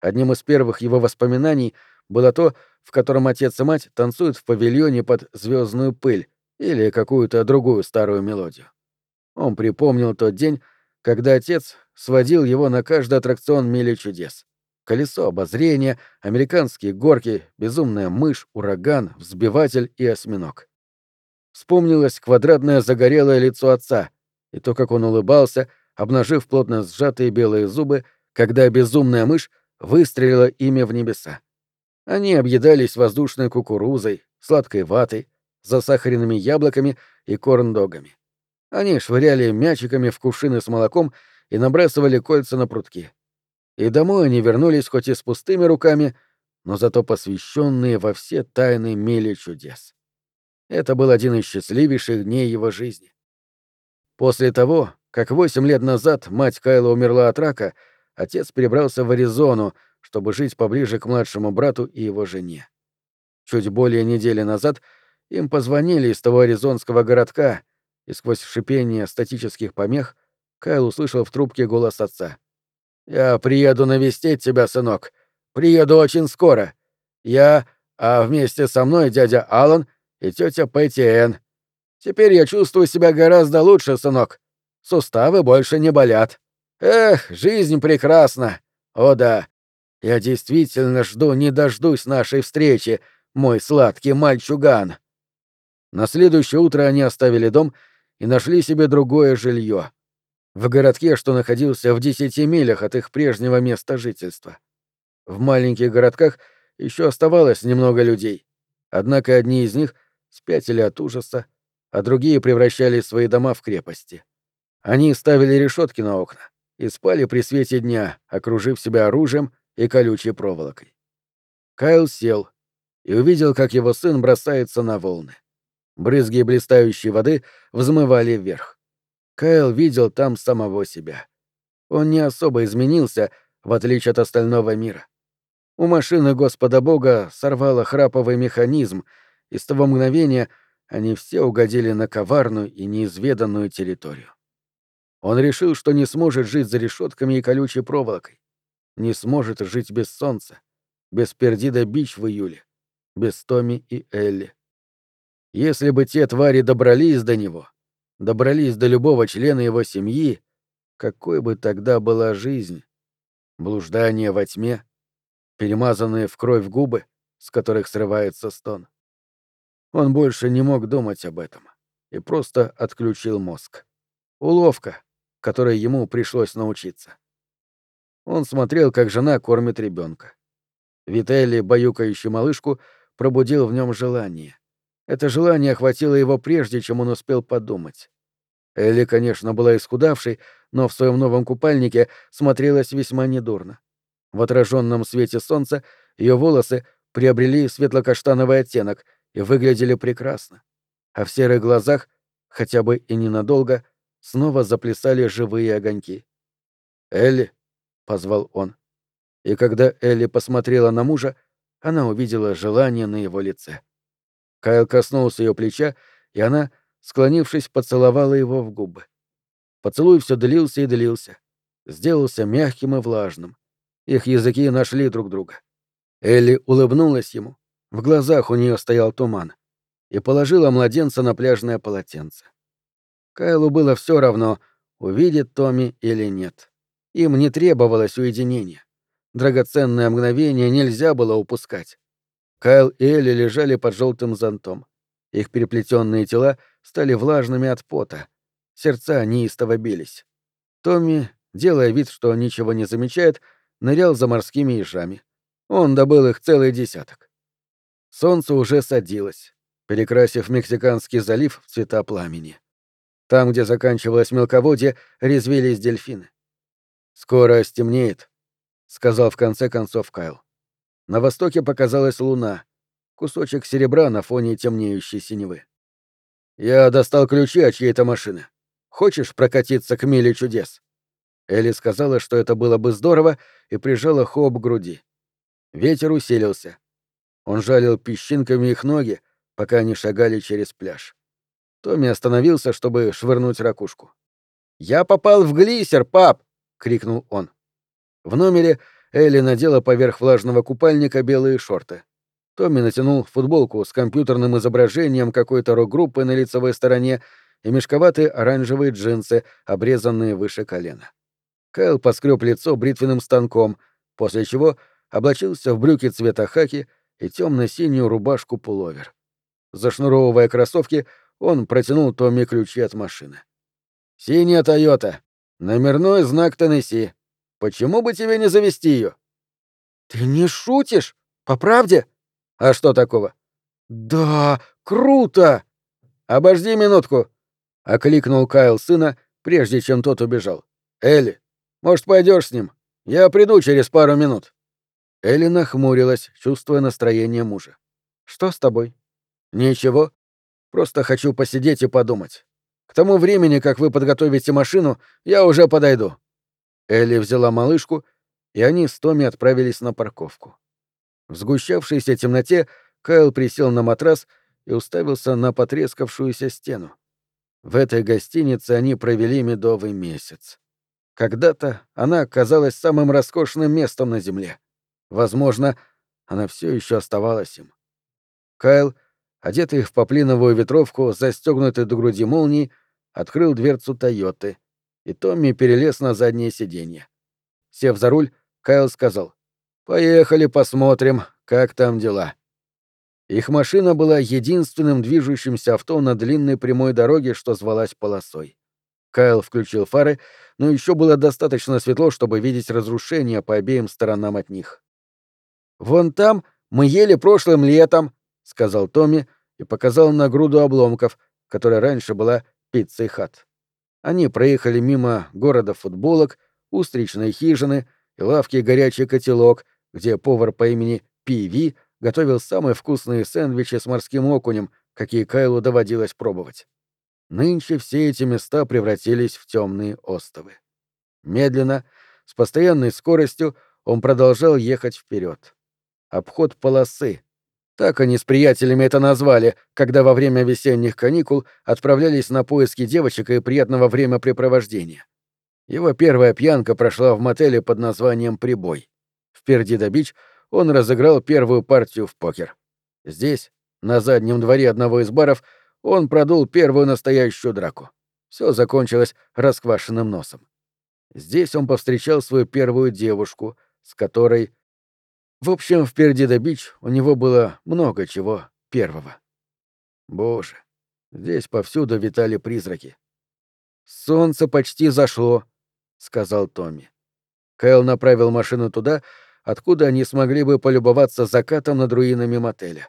Одним из первых его воспоминаний было то, в котором отец и мать танцуют в павильоне под звездную пыль или какую-то другую старую мелодию. Он припомнил тот день, когда отец сводил его на каждый аттракцион «Мили чудес». Колесо обозрения, американские горки, безумная мышь, ураган, взбиватель и осьминог. Вспомнилось квадратное загорелое лицо отца и то, как он улыбался, обнажив плотно сжатые белые зубы, когда безумная мышь выстрелила ими в небеса. Они объедались воздушной кукурузой, сладкой ватой, засахаренными яблоками и корндогами. Они швыряли мячиками в кувшины с молоком и набрасывали кольца на прутки. И домой они вернулись хоть и с пустыми руками, но зато посвященные во все тайны мили чудес. Это был один из счастливейших дней его жизни. После того, как восемь лет назад мать Кайла умерла от рака, отец перебрался в Аризону, чтобы жить поближе к младшему брату и его жене. Чуть более недели назад им позвонили из того аризонского городка, и сквозь шипение статических помех Кайл услышал в трубке голос отца. «Я приеду навестить тебя, сынок. Приеду очень скоро. Я, а вместе со мной дядя Алан и тетя Пэтти Энн. Теперь я чувствую себя гораздо лучше, сынок. Суставы больше не болят. Эх, жизнь прекрасна. О да, я действительно жду, не дождусь нашей встречи, мой сладкий мальчуган. На следующее утро они оставили дом и нашли себе другое жилье. В городке, что находился в десяти милях от их прежнего места жительства. В маленьких городках еще оставалось немного людей, однако одни из них спятили от ужаса, а другие превращали свои дома в крепости. Они ставили решетки на окна и спали при свете дня, окружив себя оружием и колючей проволокой. Кайл сел и увидел, как его сын бросается на волны. Брызги блистающей воды взмывали вверх. Кайл видел там самого себя. Он не особо изменился, в отличие от остального мира. У машины Господа Бога сорвало храповый механизм, и с того мгновения они все угодили на коварную и неизведанную территорию. Он решил, что не сможет жить за решетками и колючей проволокой, не сможет жить без солнца, без Пердида Бич в июле, без Томи и Элли. Если бы те твари добрались до него, добрались до любого члена его семьи, какой бы тогда была жизнь? Блуждание во тьме, перемазанные в кровь губы, с которых срывается стон. Он больше не мог думать об этом и просто отключил мозг. Уловка, которой ему пришлось научиться. Он смотрел, как жена кормит ребенка. Вителли, баюкающий малышку, пробудил в нем желание. Это желание охватило его прежде, чем он успел подумать. Элли, конечно, была исхудавшей, но в своем новом купальнике смотрелась весьма недурно. В отраженном свете солнца ее волосы приобрели светло-каштановый оттенок и выглядели прекрасно. А в серых глазах, хотя бы и ненадолго, снова заплясали живые огоньки. «Элли», — позвал он. И когда Элли посмотрела на мужа, она увидела желание на его лице. Кайл коснулся ее плеча, и она, склонившись, поцеловала его в губы. Поцелуй все длился и длился. Сделался мягким и влажным. Их языки нашли друг друга. Элли улыбнулась ему. В глазах у нее стоял туман. И положила младенца на пляжное полотенце. Кайлу было все равно, увидит Томми или нет. Им не требовалось уединения. Драгоценное мгновение нельзя было упускать. Кайл и Элли лежали под желтым зонтом. Их переплетенные тела стали влажными от пота. Сердца неистово бились. Томми, делая вид, что ничего не замечает, нырял за морскими ежами. Он добыл их целый десяток. Солнце уже садилось, перекрасив Мексиканский залив в цвета пламени. Там, где заканчивалось мелководье, резвились дельфины. «Скоро стемнеет», — сказал в конце концов Кайл. На востоке показалась луна, кусочек серебра на фоне темнеющей синевы. «Я достал ключи от чьей-то машины. Хочешь прокатиться к миле чудес?» Элли сказала, что это было бы здорово, и прижала Хоп к груди. Ветер усилился. Он жалил песчинками их ноги, пока они шагали через пляж. Томми остановился, чтобы швырнуть ракушку. «Я попал в глиссер, пап!» — крикнул он. В номере Элли надела поверх влажного купальника белые шорты. Томми натянул футболку с компьютерным изображением какой-то рок-группы на лицевой стороне и мешковатые оранжевые джинсы, обрезанные выше колена. Кайл поскреб лицо бритвенным станком, после чего облачился в брюки цвета хаки и темно-синюю рубашку-пуловер. Зашнуровывая кроссовки, он протянул Томми ключи от машины. «Синяя Тойота. Номерной знак Теннесси. Почему бы тебе не завести ее?» «Ты не шутишь? По правде?» «А что такого?» «Да, круто!» «Обожди минутку!» — окликнул Кайл сына, прежде чем тот убежал. «Элли, может, пойдешь с ним? Я приду через пару минут». Элли нахмурилась, чувствуя настроение мужа. «Что с тобой?» «Ничего. Просто хочу посидеть и подумать. К тому времени, как вы подготовите машину, я уже подойду». Элли взяла малышку, и они с Томми отправились на парковку. В сгущавшейся темноте Кайл присел на матрас и уставился на потрескавшуюся стену. В этой гостинице они провели медовый месяц. Когда-то она казалась самым роскошным местом на земле. Возможно, она все еще оставалась им. Кайл, одетый в поплиновую ветровку, застегнутый до груди молнией, открыл дверцу Тойоты, и Томми перелез на заднее сиденье. Сев за руль, Кайл сказал, «Поехали посмотрим, как там дела». Их машина была единственным движущимся авто на длинной прямой дороге, что звалась полосой. Кайл включил фары, но еще было достаточно светло, чтобы видеть разрушения по обеим сторонам от них. «Вон там мы ели прошлым летом», — сказал Томми и показал на груду обломков, которая раньше была пиццей хат. Они проехали мимо города футболок, устричной хижины и лавки горячий котелок, где повар по имени Пи готовил самые вкусные сэндвичи с морским окунем, какие Кайлу доводилось пробовать. Нынче все эти места превратились в темные остовы. Медленно, с постоянной скоростью, он продолжал ехать вперед. Обход полосы. Так они с приятелями это назвали, когда во время весенних каникул отправлялись на поиски девочек и приятного времяпрепровождения. Его первая пьянка прошла в мотеле под названием «Прибой». В Пердидо-Бич он разыграл первую партию в покер. Здесь, на заднем дворе одного из баров, он продул первую настоящую драку. Все закончилось расквашенным носом. Здесь он повстречал свою первую девушку, с которой в общем, в Пердидо-Бич у него было много чего первого. Боже, здесь повсюду витали призраки. «Солнце почти зашло», — сказал Томми. Кэл направил машину туда, откуда они смогли бы полюбоваться закатом над руинами мотеля.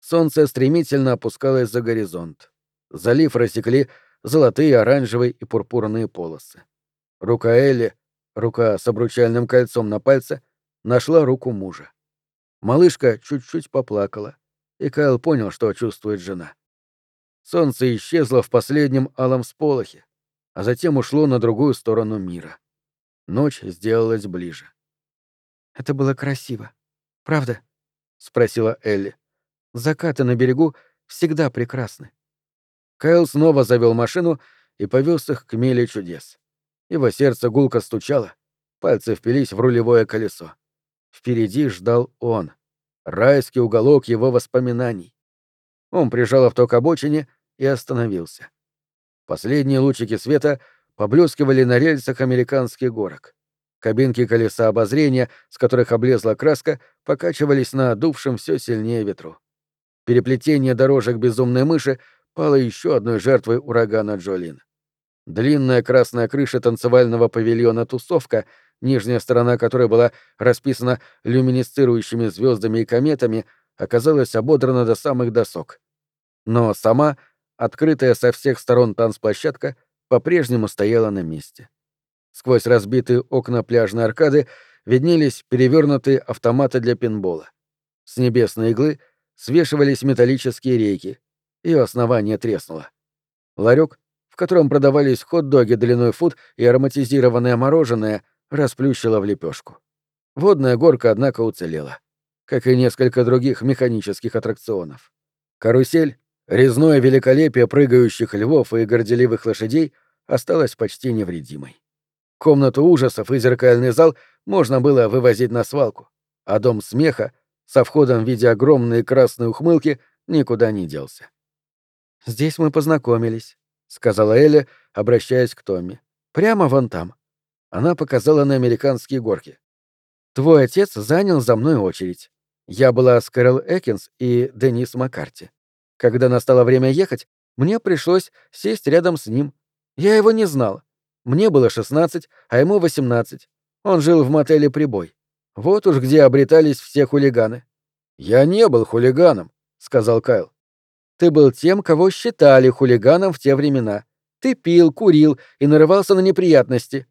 Солнце стремительно опускалось за горизонт. Залив рассекли золотые, оранжевые и пурпурные полосы. Рука Элли, рука с обручальным кольцом на пальце, нашла руку мужа. Малышка чуть-чуть поплакала, и Кайл понял, что чувствует жена. Солнце исчезло в последнем алом сполохе, а затем ушло на другую сторону мира. Ночь сделалась ближе. «Это было красиво. Правда?» — спросила Элли. «Закаты на берегу всегда прекрасны». Кайл снова завел машину и повез их к меле чудес. Его сердце гулко стучало, пальцы впились в рулевое колесо. Впереди ждал он. Райский уголок его воспоминаний. Он прижал авто к обочине и остановился. Последние лучики света поблескивали на рельсах американских горок. Кабинки колеса обозрения, с которых облезла краска, покачивались на дувшем все сильнее ветру. Переплетение дорожек безумной мыши пало еще одной жертвой урагана Джолин. Длинная красная крыша танцевального павильона «Тусовка» нижняя сторона которой была расписана люминесцирующими звездами и кометами, оказалась ободрана до самых досок. Но сама, открытая со всех сторон танцплощадка, по-прежнему стояла на месте. Сквозь разбитые окна пляжной аркады виднелись перевернутые автоматы для пинбола. С небесной иглы свешивались металлические рейки, и основание треснуло. Ларек, в котором продавались хот-доги длиной фут и ароматизированное мороженое — расплющила в лепешку. Водная горка, однако, уцелела, как и несколько других механических аттракционов. Карусель, резное великолепие прыгающих львов и горделивых лошадей осталась почти невредимой. Комнату ужасов и зеркальный зал можно было вывозить на свалку, а дом смеха со входом в виде огромной красной ухмылки никуда не делся. «Здесь мы познакомились», — сказала Эля, обращаясь к Томми. «Прямо вон там». Она показала на американские горки. «Твой отец занял за мной очередь. Я была с Кэрол Экинс и Денис Маккарти. Когда настало время ехать, мне пришлось сесть рядом с ним. Я его не знала. Мне было 16, а ему 18. Он жил в мотеле «Прибой». Вот уж где обретались все хулиганы. «Я не был хулиганом», — сказал Кайл. «Ты был тем, кого считали хулиганом в те времена. Ты пил, курил и нарывался на неприятности».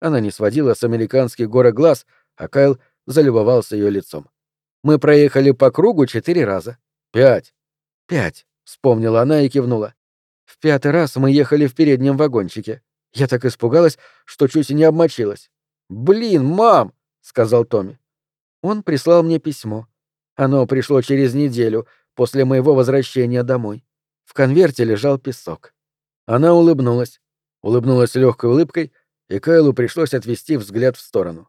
Она не сводила с американских горок глаз, а Кайл залюбовался ее лицом. Мы проехали по кругу четыре раза. Пять. Пять, вспомнила она и кивнула. В пятый раз мы ехали в переднем вагончике. Я так испугалась, что чуть и не обмочилась. «Блин, мам!» — сказал Томми. Он прислал мне письмо. Оно пришло через неделю, после моего возвращения домой. В конверте лежал песок. Она улыбнулась. Улыбнулась легкой улыбкой, и Кайлу пришлось отвести взгляд в сторону.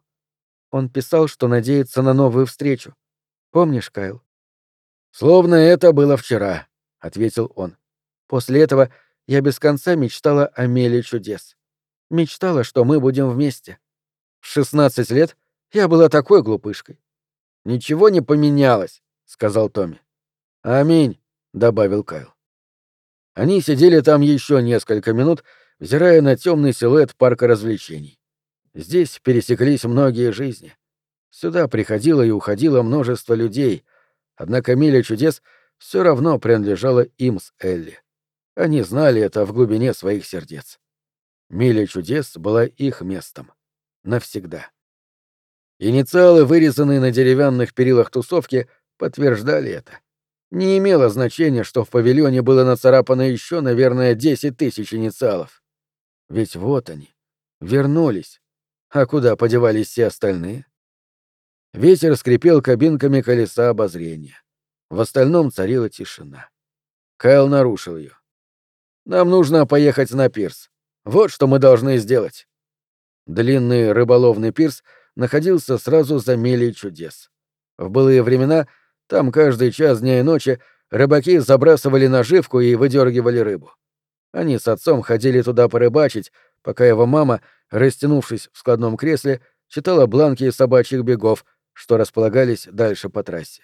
Он писал, что надеется на новую встречу. Помнишь, Кайл? Словно это было вчера, ответил он. После этого я без конца мечтала о меле чудес. Мечтала, что мы будем вместе. В шестнадцать лет я была такой глупышкой. Ничего не поменялось, сказал Томми. Аминь, добавил Кайл. Они сидели там еще несколько минут, взирая на темный силуэт парка развлечений. Здесь пересеклись многие жизни. Сюда приходило и уходило множество людей, однако Миля чудес все равно принадлежала им с Элли. Они знали это в глубине своих сердец. Миля чудес была их местом. Навсегда. Инициалы, вырезанные на деревянных перилах тусовки, подтверждали это. Не имело значения, что в павильоне было нацарапано еще, наверное, десять тысяч инициалов. Ведь вот они, вернулись. А куда подевались все остальные? Ветер скрипел кабинками колеса обозрения. В остальном царила тишина. Кайл нарушил ее. «Нам нужно поехать на пирс. Вот что мы должны сделать». Длинный рыболовный пирс находился сразу за милей чудес. В былые времена там каждый час дня и ночи рыбаки забрасывали наживку и выдергивали рыбу. Они с отцом ходили туда порыбачить, пока его мама, растянувшись в складном кресле, читала бланки собачьих бегов, что располагались дальше по трассе.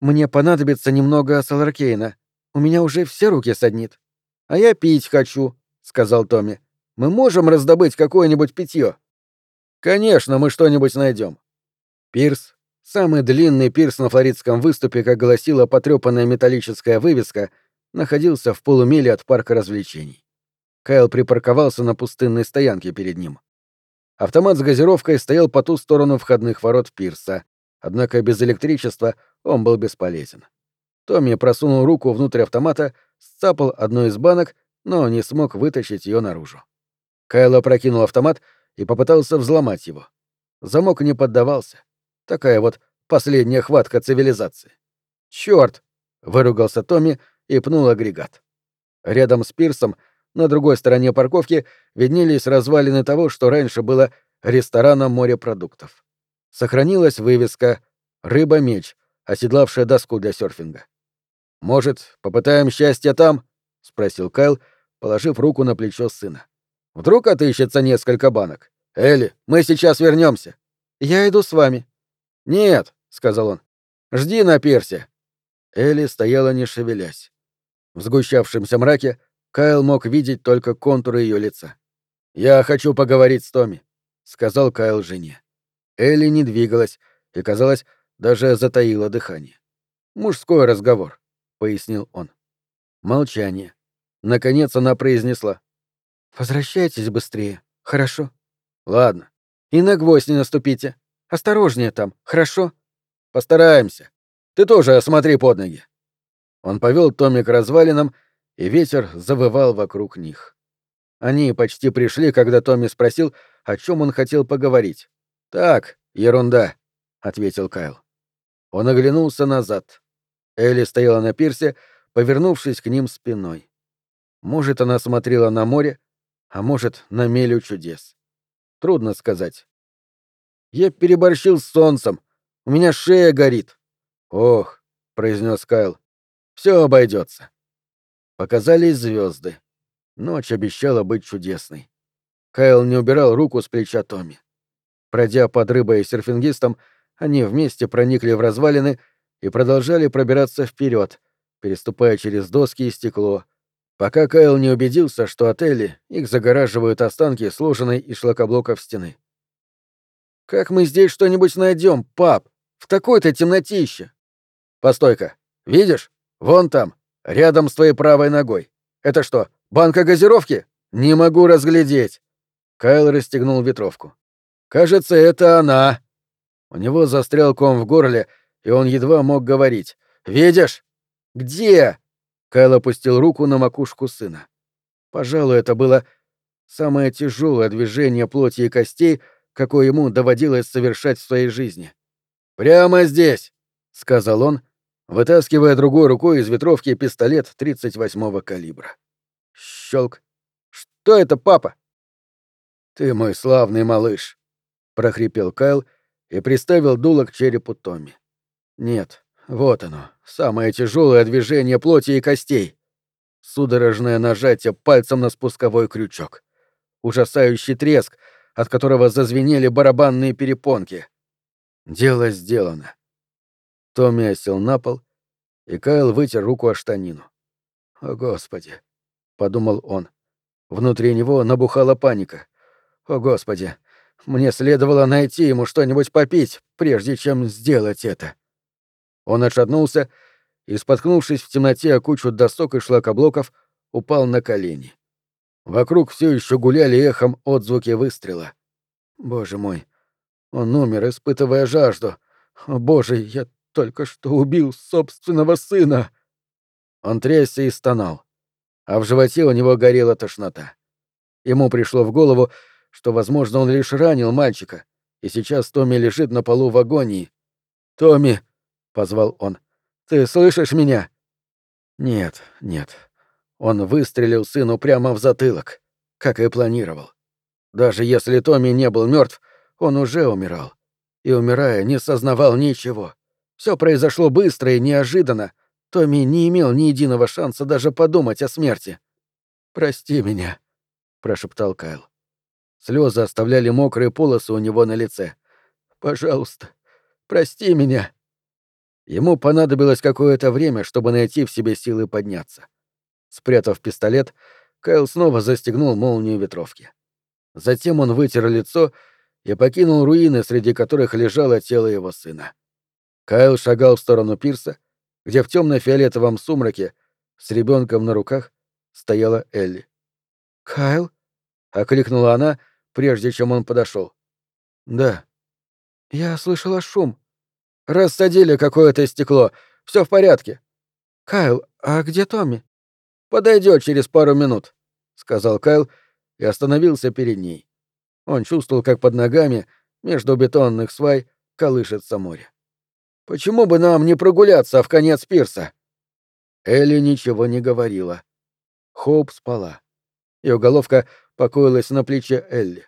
«Мне понадобится немного саларкейна. У меня уже все руки саднит». «А я пить хочу», — сказал Томми. «Мы можем раздобыть какое-нибудь питье?» «Конечно, мы что-нибудь найдем». Пирс, самый длинный пирс на флоридском выступе, как гласила потрепанная металлическая вывеска, находился в полумиле от парка развлечений. Кайл припарковался на пустынной стоянке перед ним. Автомат с газировкой стоял по ту сторону входных ворот пирса, однако без электричества он был бесполезен. Томми просунул руку внутрь автомата, сцапал одну из банок, но не смог вытащить ее наружу. Кайло прокинул автомат и попытался взломать его. Замок не поддавался. Такая вот последняя хватка цивилизации. Черт! выругался Томми и пнул агрегат. Рядом с пирсом — на другой стороне парковки виднелись развалины того, что раньше было рестораном морепродуктов. Сохранилась вывеска «Рыба-меч», оседлавшая доску для серфинга. «Может, попытаем счастье там?» — спросил Кайл, положив руку на плечо сына. «Вдруг отыщется несколько банок? Элли, мы сейчас вернемся. «Я иду с вами». «Нет», — сказал он. «Жди на персе». Элли стояла не шевелясь. В сгущавшемся мраке Кайл мог видеть только контуры ее лица. «Я хочу поговорить с Томми», — сказал Кайл жене. Элли не двигалась и, казалось, даже затаила дыхание. «Мужской разговор», — пояснил он. Молчание. Наконец она произнесла. «Возвращайтесь быстрее, хорошо?» «Ладно. И на гвоздь не наступите. Осторожнее там, хорошо?» «Постараемся. Ты тоже осмотри под ноги». Он повел Томми к развалинам и ветер завывал вокруг них. Они почти пришли, когда Томми спросил, о чем он хотел поговорить. «Так, ерунда», — ответил Кайл. Он оглянулся назад. Элли стояла на пирсе, повернувшись к ним спиной. Может, она смотрела на море, А может, на мелю чудес. Трудно сказать. Я переборщил с солнцем. У меня шея горит. Ох, произнес Кайл. Все обойдется. Показались звезды. Ночь обещала быть чудесной. Кайл не убирал руку с плеча Томми. Пройдя под рыбой и серфингистом, они вместе проникли в развалины и продолжали пробираться вперед, переступая через доски и стекло, пока Кайл не убедился, что отели их загораживают останки сложенной из шлакоблоков стены. «Как мы здесь что-нибудь найдем, пап? В такой-то темнотище!» «Постой-ка, видишь? Вон там, рядом с твоей правой ногой. Это что, банка газировки? Не могу разглядеть!» Кайл расстегнул ветровку. «Кажется, это она!» У него застрял ком в горле, и он едва мог говорить. «Видишь? Где?» Кайл опустил руку на макушку сына. Пожалуй, это было самое тяжелое движение плоти и костей, какое ему доводилось совершать в своей жизни. «Прямо здесь!» — сказал он, вытаскивая другой рукой из ветровки пистолет 38-го калибра. Щелк. «Что это, папа?» «Ты мой славный малыш», — прохрипел Кайл и приставил дуло к черепу Томми. «Нет, вот оно, самое тяжелое движение плоти и костей. Судорожное нажатие пальцем на спусковой крючок. Ужасающий треск, от которого зазвенели барабанные перепонки. Дело сделано. Томми осел на пол, и Кайл вытер руку о штанину. «О, Господи!» — подумал он. Внутри него набухала паника. «О, Господи! Мне следовало найти ему что-нибудь попить, прежде чем сделать это». Он отшатнулся и, споткнувшись в темноте о кучу досок и шлакоблоков, упал на колени. Вокруг все еще гуляли эхом отзвуки выстрела. Боже мой, он умер, испытывая жажду. О, боже, я только что убил собственного сына. Он трясся и стонал, а в животе у него горела тошнота. Ему пришло в голову, что, возможно, он лишь ранил мальчика, и сейчас Томми лежит на полу в агонии. «Томми!» позвал он. Ты слышишь меня? Нет, нет. Он выстрелил сыну прямо в затылок, как и планировал. Даже если Томми не был мертв, он уже умирал. И умирая, не сознавал ничего. Все произошло быстро и неожиданно. Томми не имел ни единого шанса даже подумать о смерти. «Прости меня», — прошептал Кайл. Слезы оставляли мокрые полосы у него на лице. «Пожалуйста, прости меня». Ему понадобилось какое-то время, чтобы найти в себе силы подняться. Спрятав пистолет, Кайл снова застегнул молнию ветровки. Затем он вытер лицо и покинул руины, среди которых лежало тело его сына. Кайл шагал в сторону пирса, где в темно-фиолетовом сумраке с ребенком на руках стояла Элли. «Кайл?» — окликнула она, прежде чем он подошел. «Да». «Я слышала шум», Рассадили какое-то стекло. Все в порядке. Кайл, а где Томми? Подойдет через пару минут, сказал Кайл и остановился перед ней. Он чувствовал, как под ногами, между бетонных свай, колышется море. Почему бы нам не прогуляться в конец пирса? Элли ничего не говорила. Хоуп спала. Ее головка покоилась на плече Элли.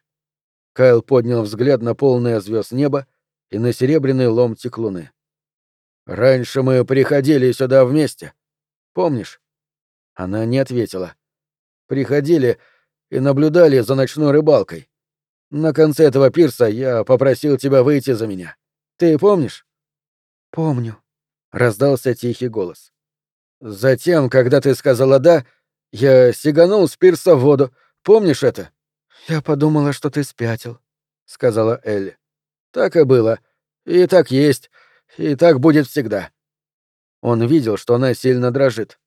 Кайл поднял взгляд на полное звезд небо и на серебряный ломтик луны. «Раньше мы приходили сюда вместе. Помнишь?» Она не ответила. «Приходили и наблюдали за ночной рыбалкой. На конце этого пирса я попросил тебя выйти за меня. Ты помнишь?» «Помню», — раздался тихий голос. «Затем, когда ты сказала «да», я сиганул с пирса в воду. Помнишь это?» «Я подумала, что ты спятил», — сказала Элли. Так и было. И так есть. И так будет всегда. Он видел, что она сильно дрожит.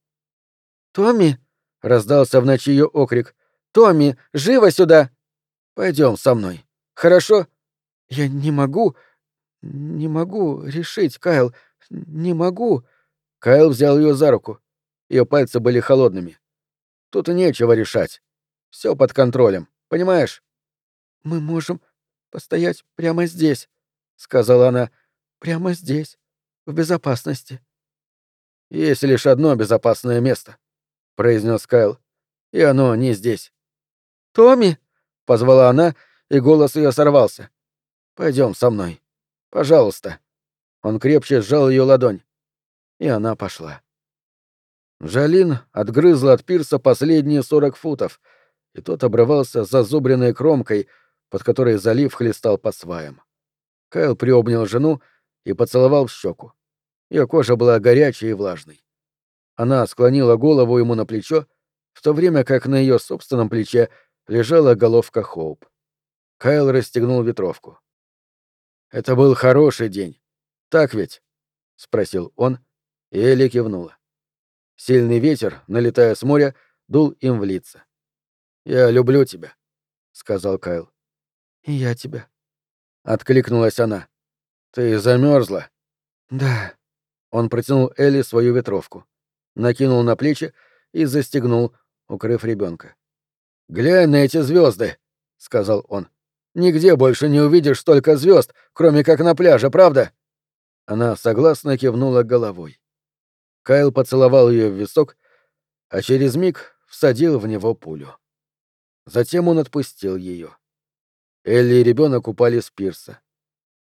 «Томми!» — раздался в ночи ее окрик. «Томми, живо сюда!» Пойдем со мной. Хорошо?» «Я не могу... не могу решить, Кайл. Не могу...» Кайл взял ее за руку. Ее пальцы были холодными. «Тут нечего решать. Все под контролем. Понимаешь?» «Мы можем постоять прямо здесь», — сказала она. «Прямо здесь, в безопасности». «Есть лишь одно безопасное место», — произнес Кайл. «И оно не здесь». «Томми!» — позвала она, и голос ее сорвался. Пойдем со мной. Пожалуйста». Он крепче сжал ее ладонь. И она пошла. Жалин отгрызла от пирса последние сорок футов, и тот обрывался зазубренной кромкой, под которой залив хлестал по сваям. Кайл приобнял жену и поцеловал в щеку. Ее кожа была горячей и влажной. Она склонила голову ему на плечо, в то время как на ее собственном плече лежала головка Хоуп. Кайл расстегнул ветровку. «Это был хороший день. Так ведь?» — спросил он, и Элли кивнула. Сильный ветер, налетая с моря, дул им в лица. «Я люблю тебя», — сказал Кайл. «И я тебя», — откликнулась она. «Ты замерзла. «Да». Он протянул Элли свою ветровку, накинул на плечи и застегнул, укрыв ребенка. «Глянь на эти звезды, сказал он. «Нигде больше не увидишь столько звезд, кроме как на пляже, правда?» Она согласно кивнула головой. Кайл поцеловал ее в висок, а через миг всадил в него пулю. Затем он отпустил ее. Элли и ребенок упали с пирса.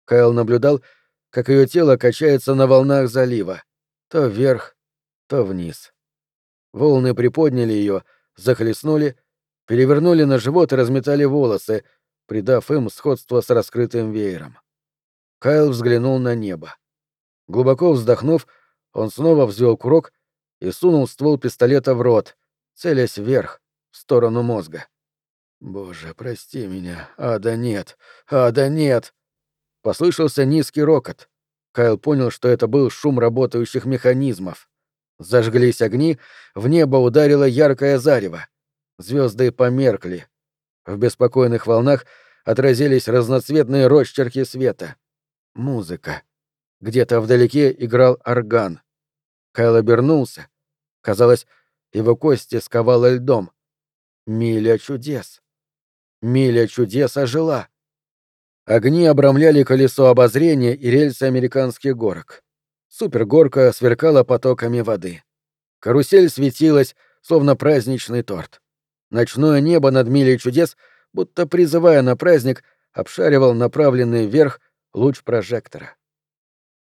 Кайл наблюдал, как ее тело качается на волнах залива, то вверх, то вниз. Волны приподняли ее, захлестнули, перевернули на живот и разметали волосы, придав им сходство с раскрытым веером. Кайл взглянул на небо. Глубоко вздохнув, он снова взвел курок и сунул ствол пистолета в рот, целясь вверх, в сторону мозга. «Боже, прости меня. Ада нет. Ада нет!» Послышался низкий рокот. Кайл понял, что это был шум работающих механизмов. Зажглись огни, в небо ударило яркое зарево. Звезды померкли. В беспокойных волнах отразились разноцветные росчерки света. Музыка. Где-то вдалеке играл орган. Кайл обернулся. Казалось, его кости сковало льдом. Миля чудес. Миля чудес ожила. Огни обрамляли колесо обозрения и рельсы американских горок. Супергорка сверкала потоками воды. Карусель светилась, словно праздничный торт. Ночное небо над милей чудес, будто призывая на праздник, обшаривал направленный вверх луч прожектора.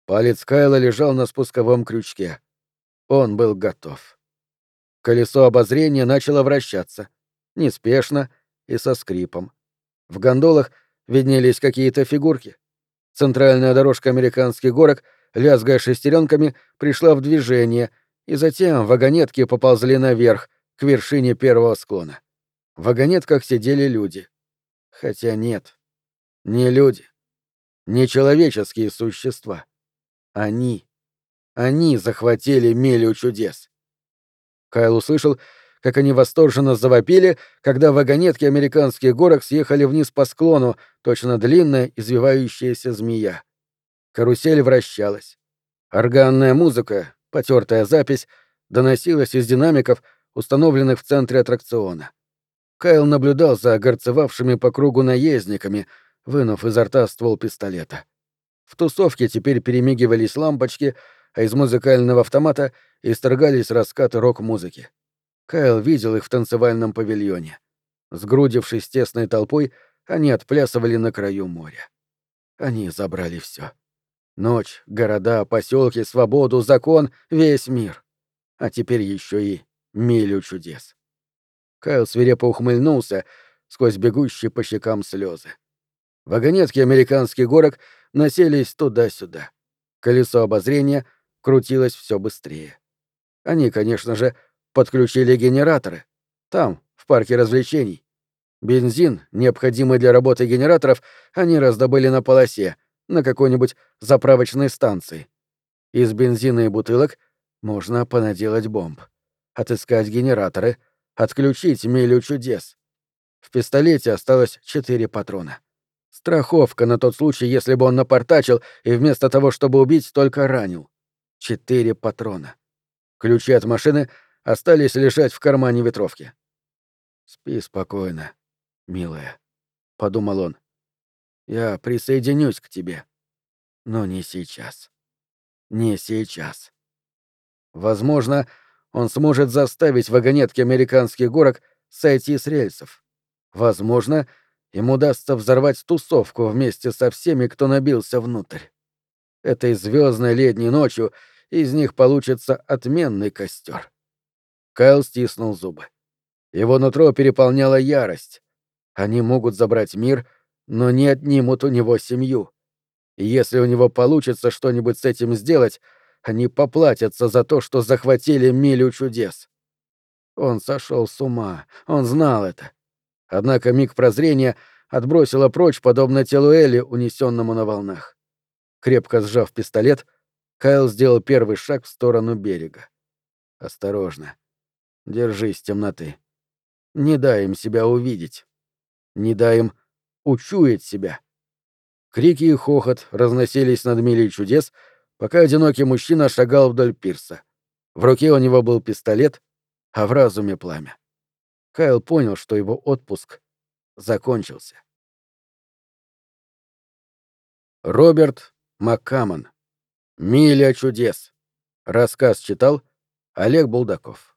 Палец Кайла лежал на спусковом крючке. Он был готов. Колесо обозрения начало вращаться. Неспешно и со скрипом. В гондолах — виднелись какие-то фигурки. Центральная дорожка американских горок, лязгая шестеренками, пришла в движение, и затем вагонетки поползли наверх, к вершине первого склона. В вагонетках сидели люди. Хотя нет, не люди, не человеческие существа. Они, они захватили мелю чудес. Кайл услышал, как они восторженно завопили, когда вагонетки американских горок съехали вниз по склону, точно длинная извивающаяся змея. Карусель вращалась. Органная музыка, потертая запись, доносилась из динамиков, установленных в центре аттракциона. Кайл наблюдал за горцевавшими по кругу наездниками, вынув изо рта ствол пистолета. В тусовке теперь перемигивались лампочки, а из музыкального автомата исторгались раскаты рок-музыки. Кайл видел их в танцевальном павильоне. Сгрудившись тесной толпой, они отплясывали на краю моря. Они забрали все. Ночь, города, поселки, свободу, закон, весь мир. А теперь еще и милю чудес. Кайл свирепо ухмыльнулся сквозь бегущие по щекам слезы. Вагонетки американских горок носились туда-сюда. Колесо обозрения крутилось все быстрее. Они, конечно же, подключили генераторы. Там, в парке развлечений. Бензин, необходимый для работы генераторов, они раздобыли на полосе, на какой-нибудь заправочной станции. Из бензина и бутылок можно понаделать бомб. Отыскать генераторы, отключить милю чудес. В пистолете осталось четыре патрона. Страховка на тот случай, если бы он напортачил и вместо того, чтобы убить, только ранил. Четыре патрона. Ключи от машины остались лежать в кармане ветровки. «Спи спокойно, милая», — подумал он. «Я присоединюсь к тебе. Но не сейчас. Не сейчас». Возможно, он сможет заставить вагонетки американских горок сойти с рельсов. Возможно, им удастся взорвать тусовку вместе со всеми, кто набился внутрь. Этой звездной летней ночью из них получится отменный костер. Кайл стиснул зубы. Его нутро переполняла ярость. Они могут забрать мир, но не отнимут у него семью. И если у него получится что-нибудь с этим сделать, они поплатятся за то, что захватили милю чудес. Он сошел с ума, он знал это. Однако миг прозрения отбросило прочь, подобно телу Элли, унесенному на волнах. Крепко сжав пистолет, Кайл сделал первый шаг в сторону берега. Осторожно. Держись темноты. Не дай им себя увидеть. Не дай им учуять себя. Крики и хохот разносились над милей чудес, пока одинокий мужчина шагал вдоль пирса. В руке у него был пистолет, а в разуме пламя. Кайл понял, что его отпуск закончился. Роберт Маккамон. «Миля чудес». Рассказ читал Олег Булдаков.